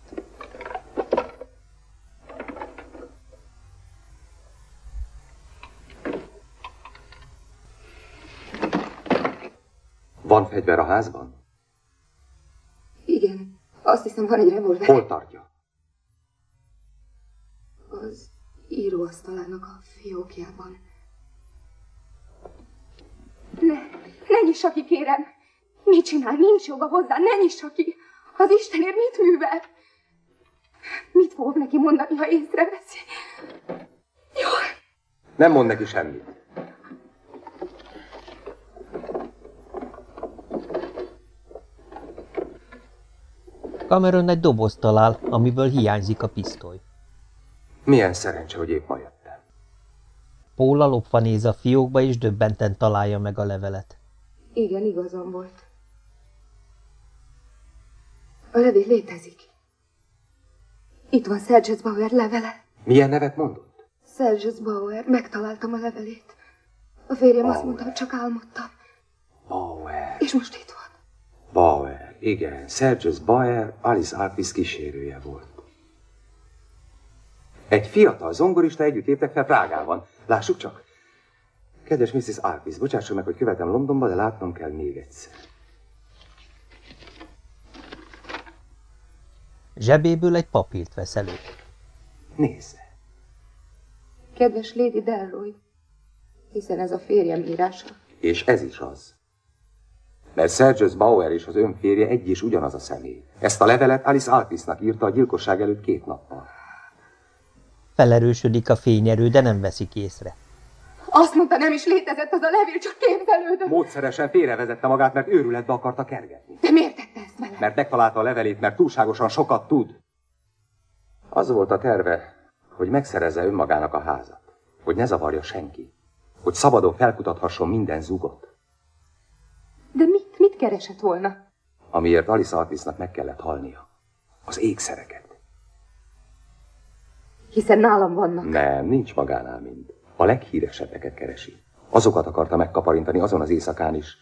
Van fegyver a házban? Igen, azt hiszem van egy revolver. Hol tartja? Az íróasztalának a fiókjában. Ne, ne nyissa ki, kérem! Mit csinál? Nincs joga hozzá, ne nyissa ki! Az Istenért mit művel? Mit fogok neki mondani, ha észreveszi? Jó, Nem mond neki semmit. Cameron egy dobozt talál, amiből hiányzik a pisztoly. Milyen szerencse, hogy épp ma jöttem. Póla lopva néz a fiókba, és döbbenten találja meg a levelet. igen, igazam volt. A levél létezik. Itt van Sergius Bauer levele. Milyen nevet mondott? Sergius Bauer, megtaláltam a levelét. A férjem azt mondta, hogy csak álmodtam. Bauer. És most itt van. Bauer, igen. Sergius Bauer Alice Alquist kísérője volt. Egy fiatal zongorista együtt léptek fel Prágában. Lássuk csak. Kedves Mrs. Arpis, bocsásson meg, hogy követem Londonba, de látnom kell még egyszer. Zsebéből egy papírt vesz elő. Nézze. Kedves Lady Delroy, hiszen ez a férjem írása. És ez is az. Mert Sergius Bauer és az ön férje egy és ugyanaz a személy. Ezt a levelet Alice Alpisnak írta a gyilkosság előtt két nappal. Felerősödik a fényerő, de nem veszik észre. Azt mondta, nem is létezett az a levél, csak képzelődött. Módszeresen félrevezette magát, mert őrületbe akarta kergetni. De miért tette ezt vele? Mert megtalálta a levelét, mert túlságosan sokat tud. Az volt a terve, hogy megszerezze önmagának a házat. Hogy ne zavarja senki. Hogy szabadon felkutathasson minden zugot. De mit, mit keresett volna? Amiért Alice Alpisnak meg kellett halnia. Az ékszereket. Hiszen nálam vannak. Nem, nincs magánál mind. A leghíresebbeket keresi. Azokat akarta megkaparintani azon az éjszakán is,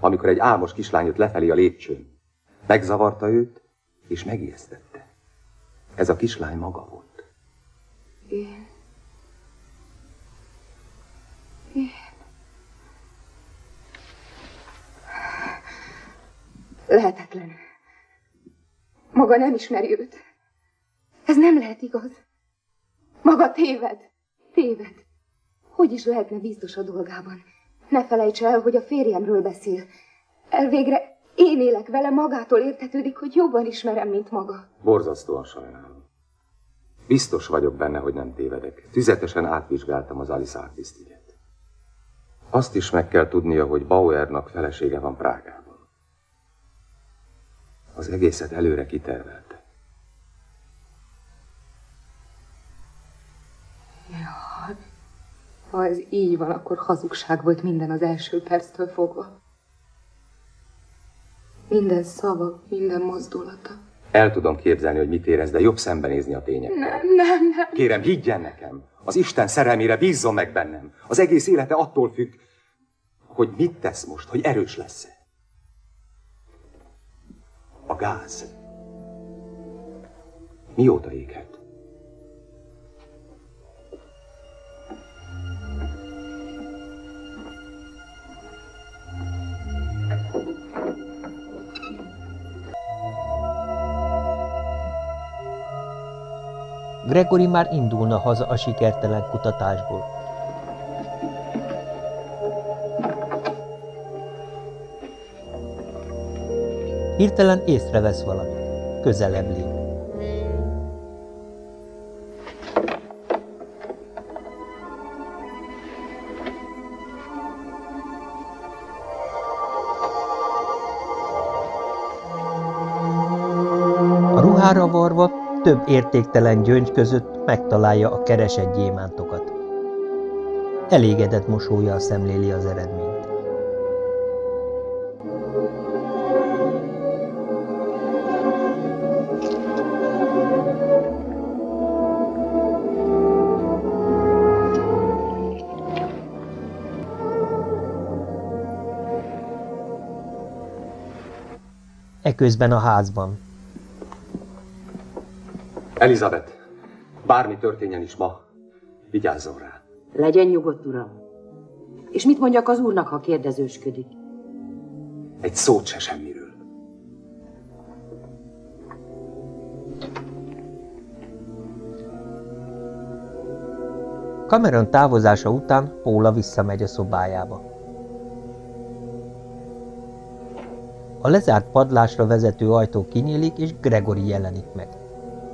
amikor egy álmos kislány jött lefelé a lépcsőn. Megzavarta őt, és megijesztette. Ez a kislány maga volt. Én. Én. Lehetetlen. Maga nem ismeri őt. Ez nem lehet igaz. Maga téved. Téved. Hogy is lehetne biztos a dolgában? Ne felejts el, hogy a férjemről beszél. Elvégre én élek vele, magától értetődik, hogy jobban ismerem, mint maga. Borzasztóan sajnálom. Biztos vagyok benne, hogy nem tévedek. Tüzetesen átvizsgáltam az Alice Artist ügyet. Azt is meg kell tudnia, hogy Bauernak felesége van Prágában. Az egészet előre kitervelte. Ha ez így van, akkor hazugság volt minden az első perctől fogva. Minden szava, minden mozdulata. El tudom képzelni, hogy mit érez, de jobb szembenézni a tényekkel. Nem, nem, nem. Kérem, higgyen nekem. Az Isten szerelmére bízzon meg bennem. Az egész élete attól függ, hogy mit tesz most, hogy erős lesz-e. A gáz. Mióta éghet? Gregory már indulna haza a sikertelen kutatásból. Hirtelen észrevesz valamit. Közelebb lép. Több értéktelen gyöngy között megtalálja a keresett gyémántokat. Elégedett mosolya szemléli az eredményt. Eközben a házban. Elizabeth, bármi történjen is ma, vigyázzon rá. Legyen nyugodt, uram. És mit mondjak az úrnak, ha kérdezősködik? Egy szót se semmiről. Cameron távozása után Póla visszamegy a szobájába. A lezárt padlásra vezető ajtó kinyílik, és Gregory jelenik meg.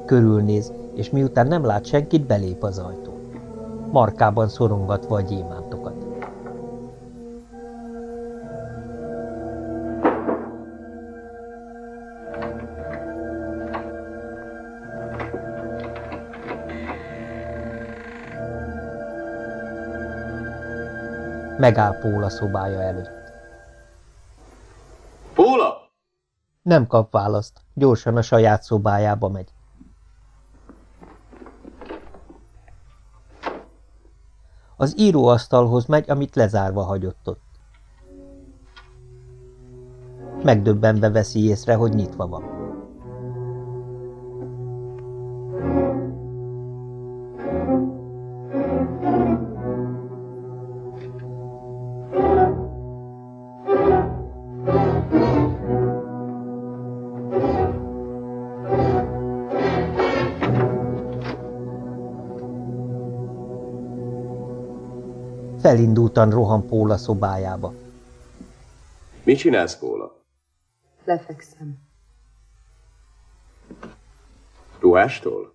Körülnéz, és miután nem lát senkit, belép az ajtón. Markában szorongatva a gyémántokat. Megáll Póla szobája előtt. Póla! Nem kap választ, gyorsan a saját szobájába megy. Az íróasztalhoz megy, amit lezárva hagyott ott. Megdöbbenve veszi észre, hogy nyitva van. Felindultan rohan Póla szobájába. Mit csinálsz, Póla? Lefekszem. Ruhástól?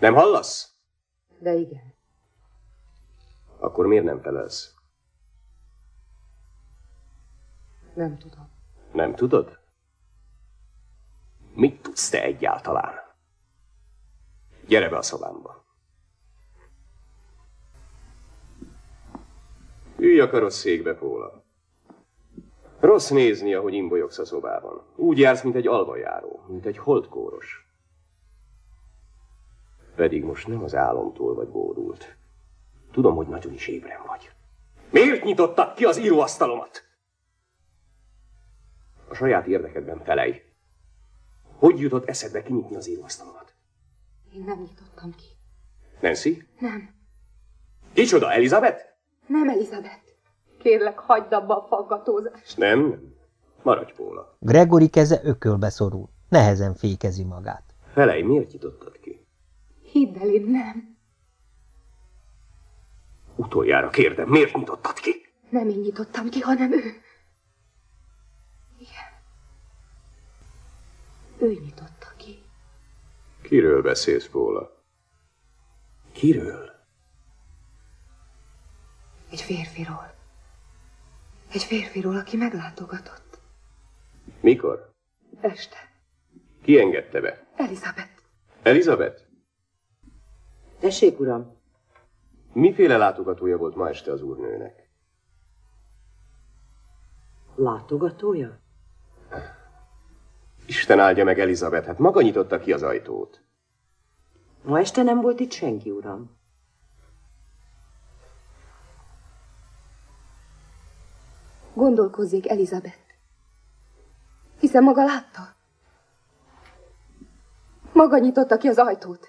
Nem hallasz? De igen. Akkor miért nem felelsz? Nem tudom. Nem tudod? Mit tudsz te egyáltalán? Gyere be a szobámba. Ülj a karosszékbe, Póla. Rossz nézni, ahogy imbolyogsz a szobában. Úgy jársz, mint egy alvajáró, mint egy holdkóros. Pedig most nem az álomtól vagy bódult. Tudom, hogy nagyon is ébren vagy. Miért nyitottad ki az íróasztalomat? A saját érdekedben felej. Hogy jutott eszedbe kinyitni az íróasztalomat? Én nem nyitottam ki. Nancy? Nem. Kicsoda, Elizabeth? Nem, Elizabeth. Kérlek, hagyd abba a faggatózást. Nem, nem. Maradj, Póla. Gregory keze ökölbe szorul. Nehezen fékezi magát. Felej, miért nyitottad ki? Hidd el, én nem. Utoljára kérdem, miért nyitottad ki? Nem én nyitottam ki, hanem ő. Igen. Ő nyitotta ki. Kiről beszélsz, Póla? Kiről? Egy férfiról. Egy férfiról, aki meglátogatott. Mikor? Este. Ki engedte be? Elizabeth. Elizabeth? Tessék, uram. Miféle látogatója volt ma este az úrnőnek? Látogatója? Isten áldja meg Elizabeth, hát maga nyitotta ki az ajtót. Ma este nem volt itt senki, uram. Gondolkozzék, Elizabeth. Hiszen maga látta. Maga nyitotta ki az ajtót.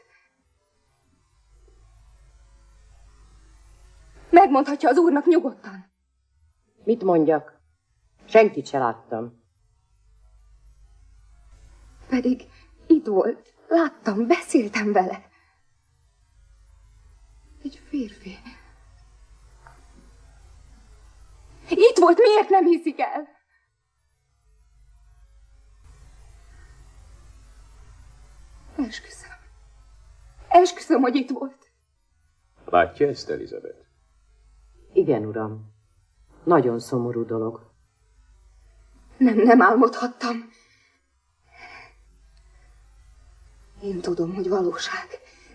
Megmondhatja az úrnak nyugodtan. Mit mondjak? Senkit se láttam. Pedig itt volt. Láttam, beszéltem vele. Egy férfi. Itt volt, miért nem hiszik el? Esküszöm. Esküszöm, hogy itt volt. Látja ezt, Elizabeth? Igen, uram. Nagyon szomorú dolog. Nem, nem álmodhattam. Én tudom, hogy valóság.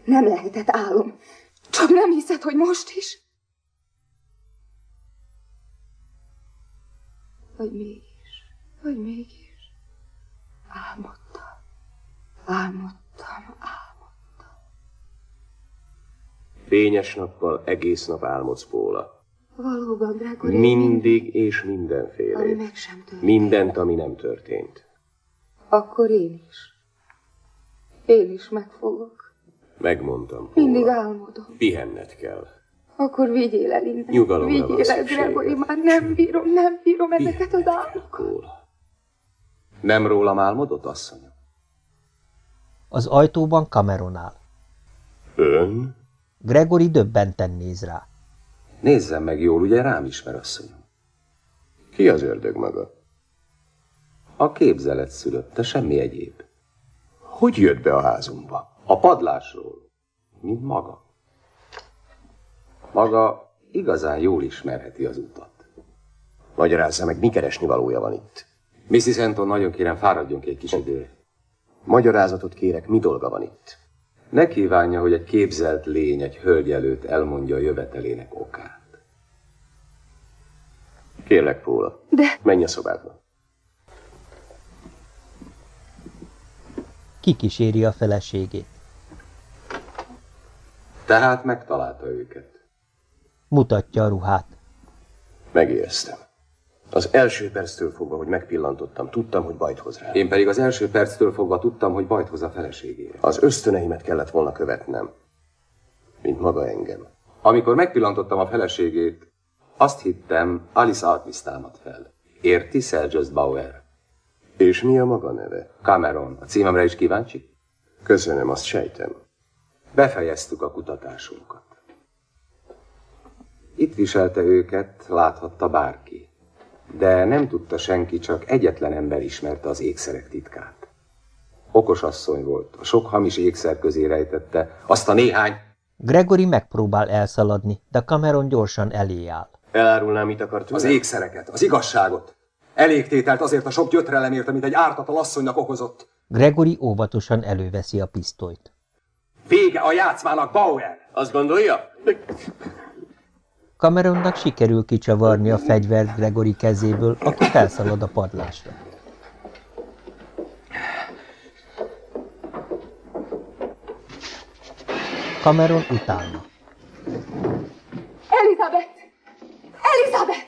Nem lehetett álom. Csak nem hiszed, hogy most is? Vagy mégis, vagy mégis. Álmodtam. Álmodtam, álmodtam. Fényes nappal egész nap álmodsz, Póla. Valóban, Gregory. Mindig és Ami mindenféle. meg sem történt. Mindent, ami nem történt. Akkor én is. Én is megfogok. Megmondtam. Mindig álmodom. Pihenned kell. Akkor vigyél el innen. Nyugalomra Vigyél el. Gregory, már nem bírom, nem bírom ezeket az álmokat. Nem rólam álmodott, asszonyom? Az ajtóban Cameron áll. Ön? Gregory döbbenten néz rá. Nézzem meg jól, ugye rám ismer, asszonyom. Ki az ördög maga? A képzelet szülötte, semmi egyéb. Hogy jött be a házunkba? A padlásról, mint maga. Maga igazán jól ismerheti az utat. Magyarázza meg, mi keresni valója van itt. Mrs. Anton, nagyon kérem, fáradjon ki egy kis időre. Magyarázatot kérek, mi dolga van itt? Ne kívánja, hogy egy képzelt lény egy hölgy előtt elmondja a jövetelének okát. Kérlek, Póla. De... Menj a szobádba. Kikíséri a feleségét. Tehát megtalálta őket. Mutatja a ruhát. Megéreztem. Az első perctől fogva, hogy megpillantottam, tudtam, hogy bajt hoz rá. Én pedig az első perctől fogva tudtam, hogy bajt hoz a feleségére. Az ösztöneimet kellett volna követnem, mint maga engem. Amikor megpillantottam a feleségét, azt hittem, Alice Alquist támad fel. Érti, Sergius Bauer? És mi a maga neve? Cameron. A címemre is kíváncsi? Köszönöm, azt sejtem. Befejeztük a kutatásunkat. Itt viselte őket, láthatta bárki. De nem tudta senki, csak egyetlen ember ismerte az ékszerek titkát. Okos asszony volt, a sok hamis ékszer közé rejtette azt a néhány... Gregory megpróbál elszaladni, de Cameron gyorsan elé áll. Elárulnám, mit akart Az ékszereket, az igazságot. Elégtételt azért a sok gyötrelemért, amit egy ártatlan asszonynak okozott. Gregory óvatosan előveszi a pisztolyt. Vége a játszmának, Bauer! Azt gondolja? Cameronnak sikerül kicsavarni a fegyvert Gregory kezéből, aki felszalad a padlásra. Cameron utána. Elizabeth! Elizabeth!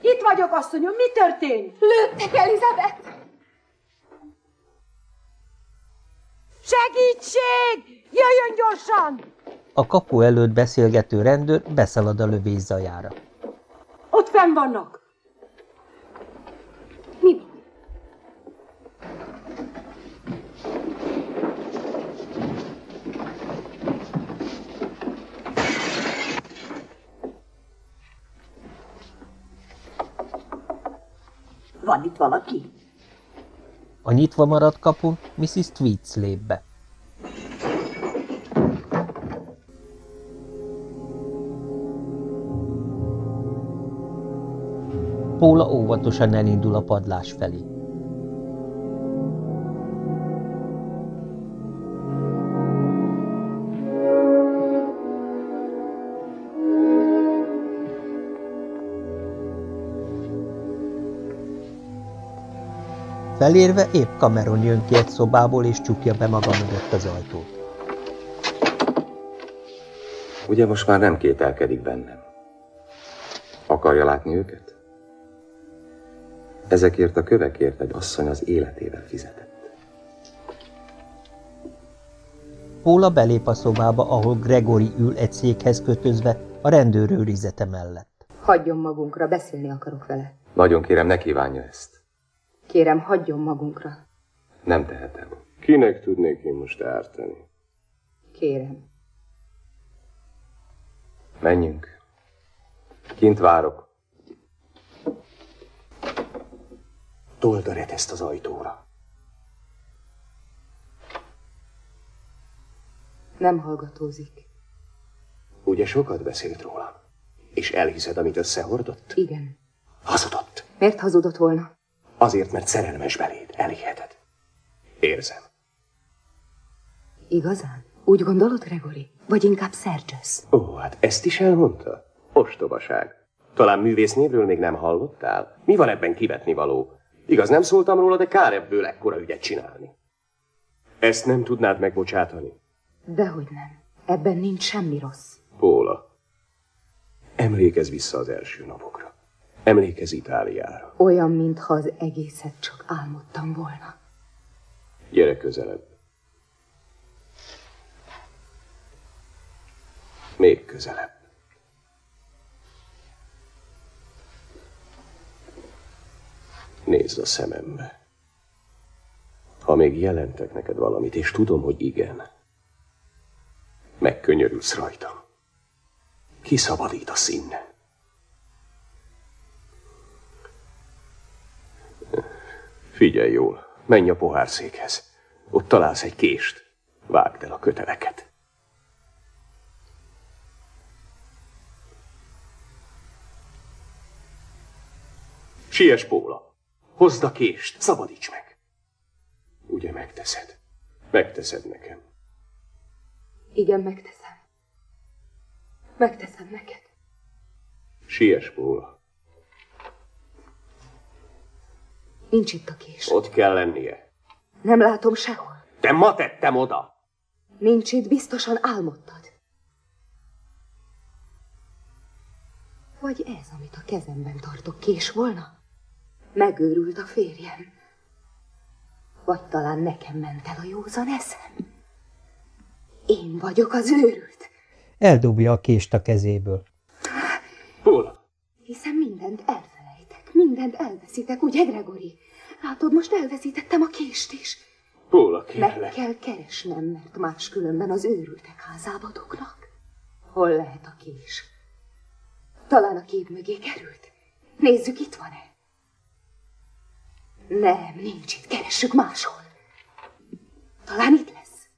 Itt vagyok, asszonyom, mi történt? Lőttek, Elizabeth! Segítség! Jöjjön gyorsan! A kapu előtt beszélgető rendőr beszalad a lövés zajára. Ott fenn vannak. Mi? Van itt valaki? A nyitva maradt kapun Mrs. Tweets lép be. Póla óvatosan elindul a padlás felé. Felérve épp Cameron jön ki egy szobából, és csukja be maga mögött az ajtót. Ugye most már nem kételkedik bennem. Akarja látni őket? Ezekért a kövekért egy asszony az életével fizetett. Póla belép a szobába, ahol Gregory ül egy székhez kötözve, a rendőrőrizete mellett. Hagyjon magunkra, beszélni akarok vele. Nagyon kérem, ne kívánja ezt. Kérem, hagyjon magunkra. Nem tehetem. Kinek tudnék én most ártani? Kérem. Menjünk. Kint várok. Told a reteszt az ajtóra. Nem hallgatózik. Ugye sokat beszélt róla? És elhiszed, amit összehordott? Igen. Hazudott. Miért hazudott volna? Azért, mert szerelmes beléd. Elhiheted. Érzem. Igazán? Úgy gondolod, Gregory? Vagy inkább Sergius? Ó, hát ezt is elmondta? Ostobaság. Talán művésznévről még nem hallottál? Mi van ebben kivetni való? Igaz, nem szóltam róla, de kár ebből ekkora ügyet csinálni. Ezt nem tudnád megbocsátani? Dehogy nem. Ebben nincs semmi rossz. Póla, emlékezz vissza az első napokra. Emlékezz Itáliára. Olyan, mintha az egészet csak álmodtam volna. Gyere közelebb. Még közelebb. Nézd a szemembe. Ha még jelentek neked valamit, és tudom, hogy igen, megkönyörülsz rajtam. Kiszabadít a színe. Figyelj jól, menj a pohárszékhez. Ott találsz egy kést. Vágd el a köteleket. Siess, Póla! Hozd a kést, szabadíts meg! Ugye megteszed? Megteszed nekem. Igen, megteszem. Megteszem neked. Siess, Póla. Nincs itt a kés. Ott kell lennie. Nem látom sehol. De ma tettem oda! Nincs itt, biztosan álmodtad. Vagy ez, amit a kezemben tartok, kés volna? Megőrült a férjem. Vagy talán nekem ment el a józan eszem. Én vagyok az őrült, Eldobja a kést a kezéből. Póla! hiszen mindent elfelejtek, mindent elveszítek, ugye, Gregory? Látod, most elveszítettem a kést is. Póla, Meg kérlek. kell keresnem, mert máskülönben az őrültek házába dugnak. Hol lehet a kés? Talán a kép mögé került. Nézzük, itt van-e. Nem, nincs itt. Keressük máshol. Talán itt lesz.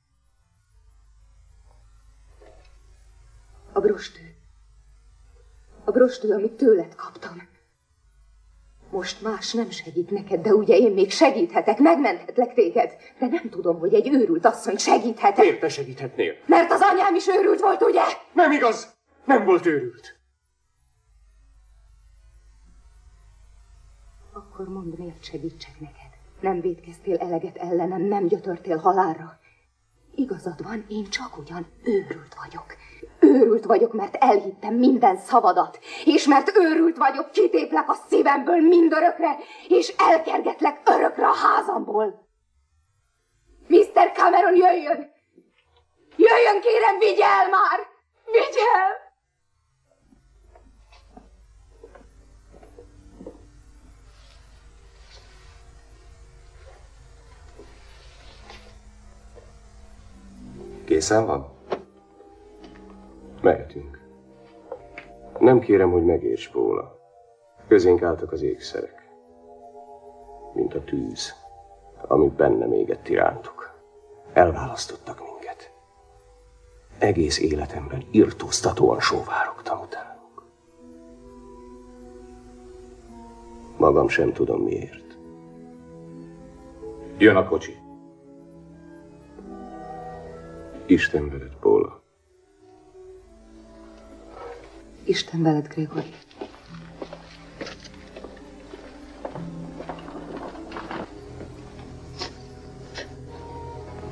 A brostő. A brostő, amit tőled kaptam. Most más nem segít neked, de ugye én még segíthetek, megmenthetlek téged. De nem tudom, hogy egy őrült asszony segíthetek. Miért te segíthetnél? Mert az anyám is őrült volt, ugye? Nem igaz! Nem volt őrült. Akkor mondd, miért segítsek neked. Nem védkeztél eleget ellenem, nem gyötörtél halálra. Igazad van, én csak ugyan őrült vagyok. Őrült vagyok, mert elhittem minden szavadat, és mert őrült vagyok, kitéplek a szívemből mindörökre, és elkergetlek örökre a házamból. Mr. Cameron, jöjjön! Jöjjön, kérem, vigy el már! Vigy Készen van? Mehetünk. Nem kérem, hogy megérts, Póla. Közénk álltak az ékszerek. Mint a tűz, ami bennem égett irántuk. Elválasztottak minket. Egész életemben irtóztatóan sóvárogtam utánuk. Magam sem tudom miért. Jön a kocsi. Isten veled, Póla. Isten veled, Gregory.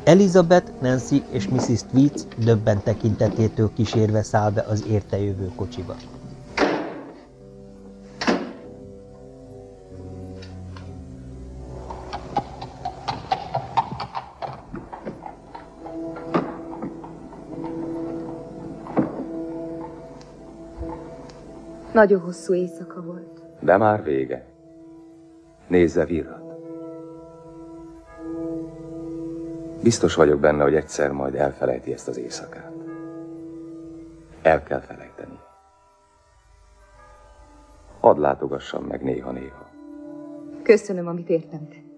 Elizabeth, Nancy és Mrs. Tweets döbben tekintetétől kísérve száll be az érte jövő kocsiba. Nagyon hosszú éjszaka volt. De már vége. Nézze virrat. Biztos vagyok benne, hogy egyszer majd elfelejti ezt az éjszakát. El kell felejteni. Hadd látogassam meg néha-néha. Köszönöm, amit értem tett.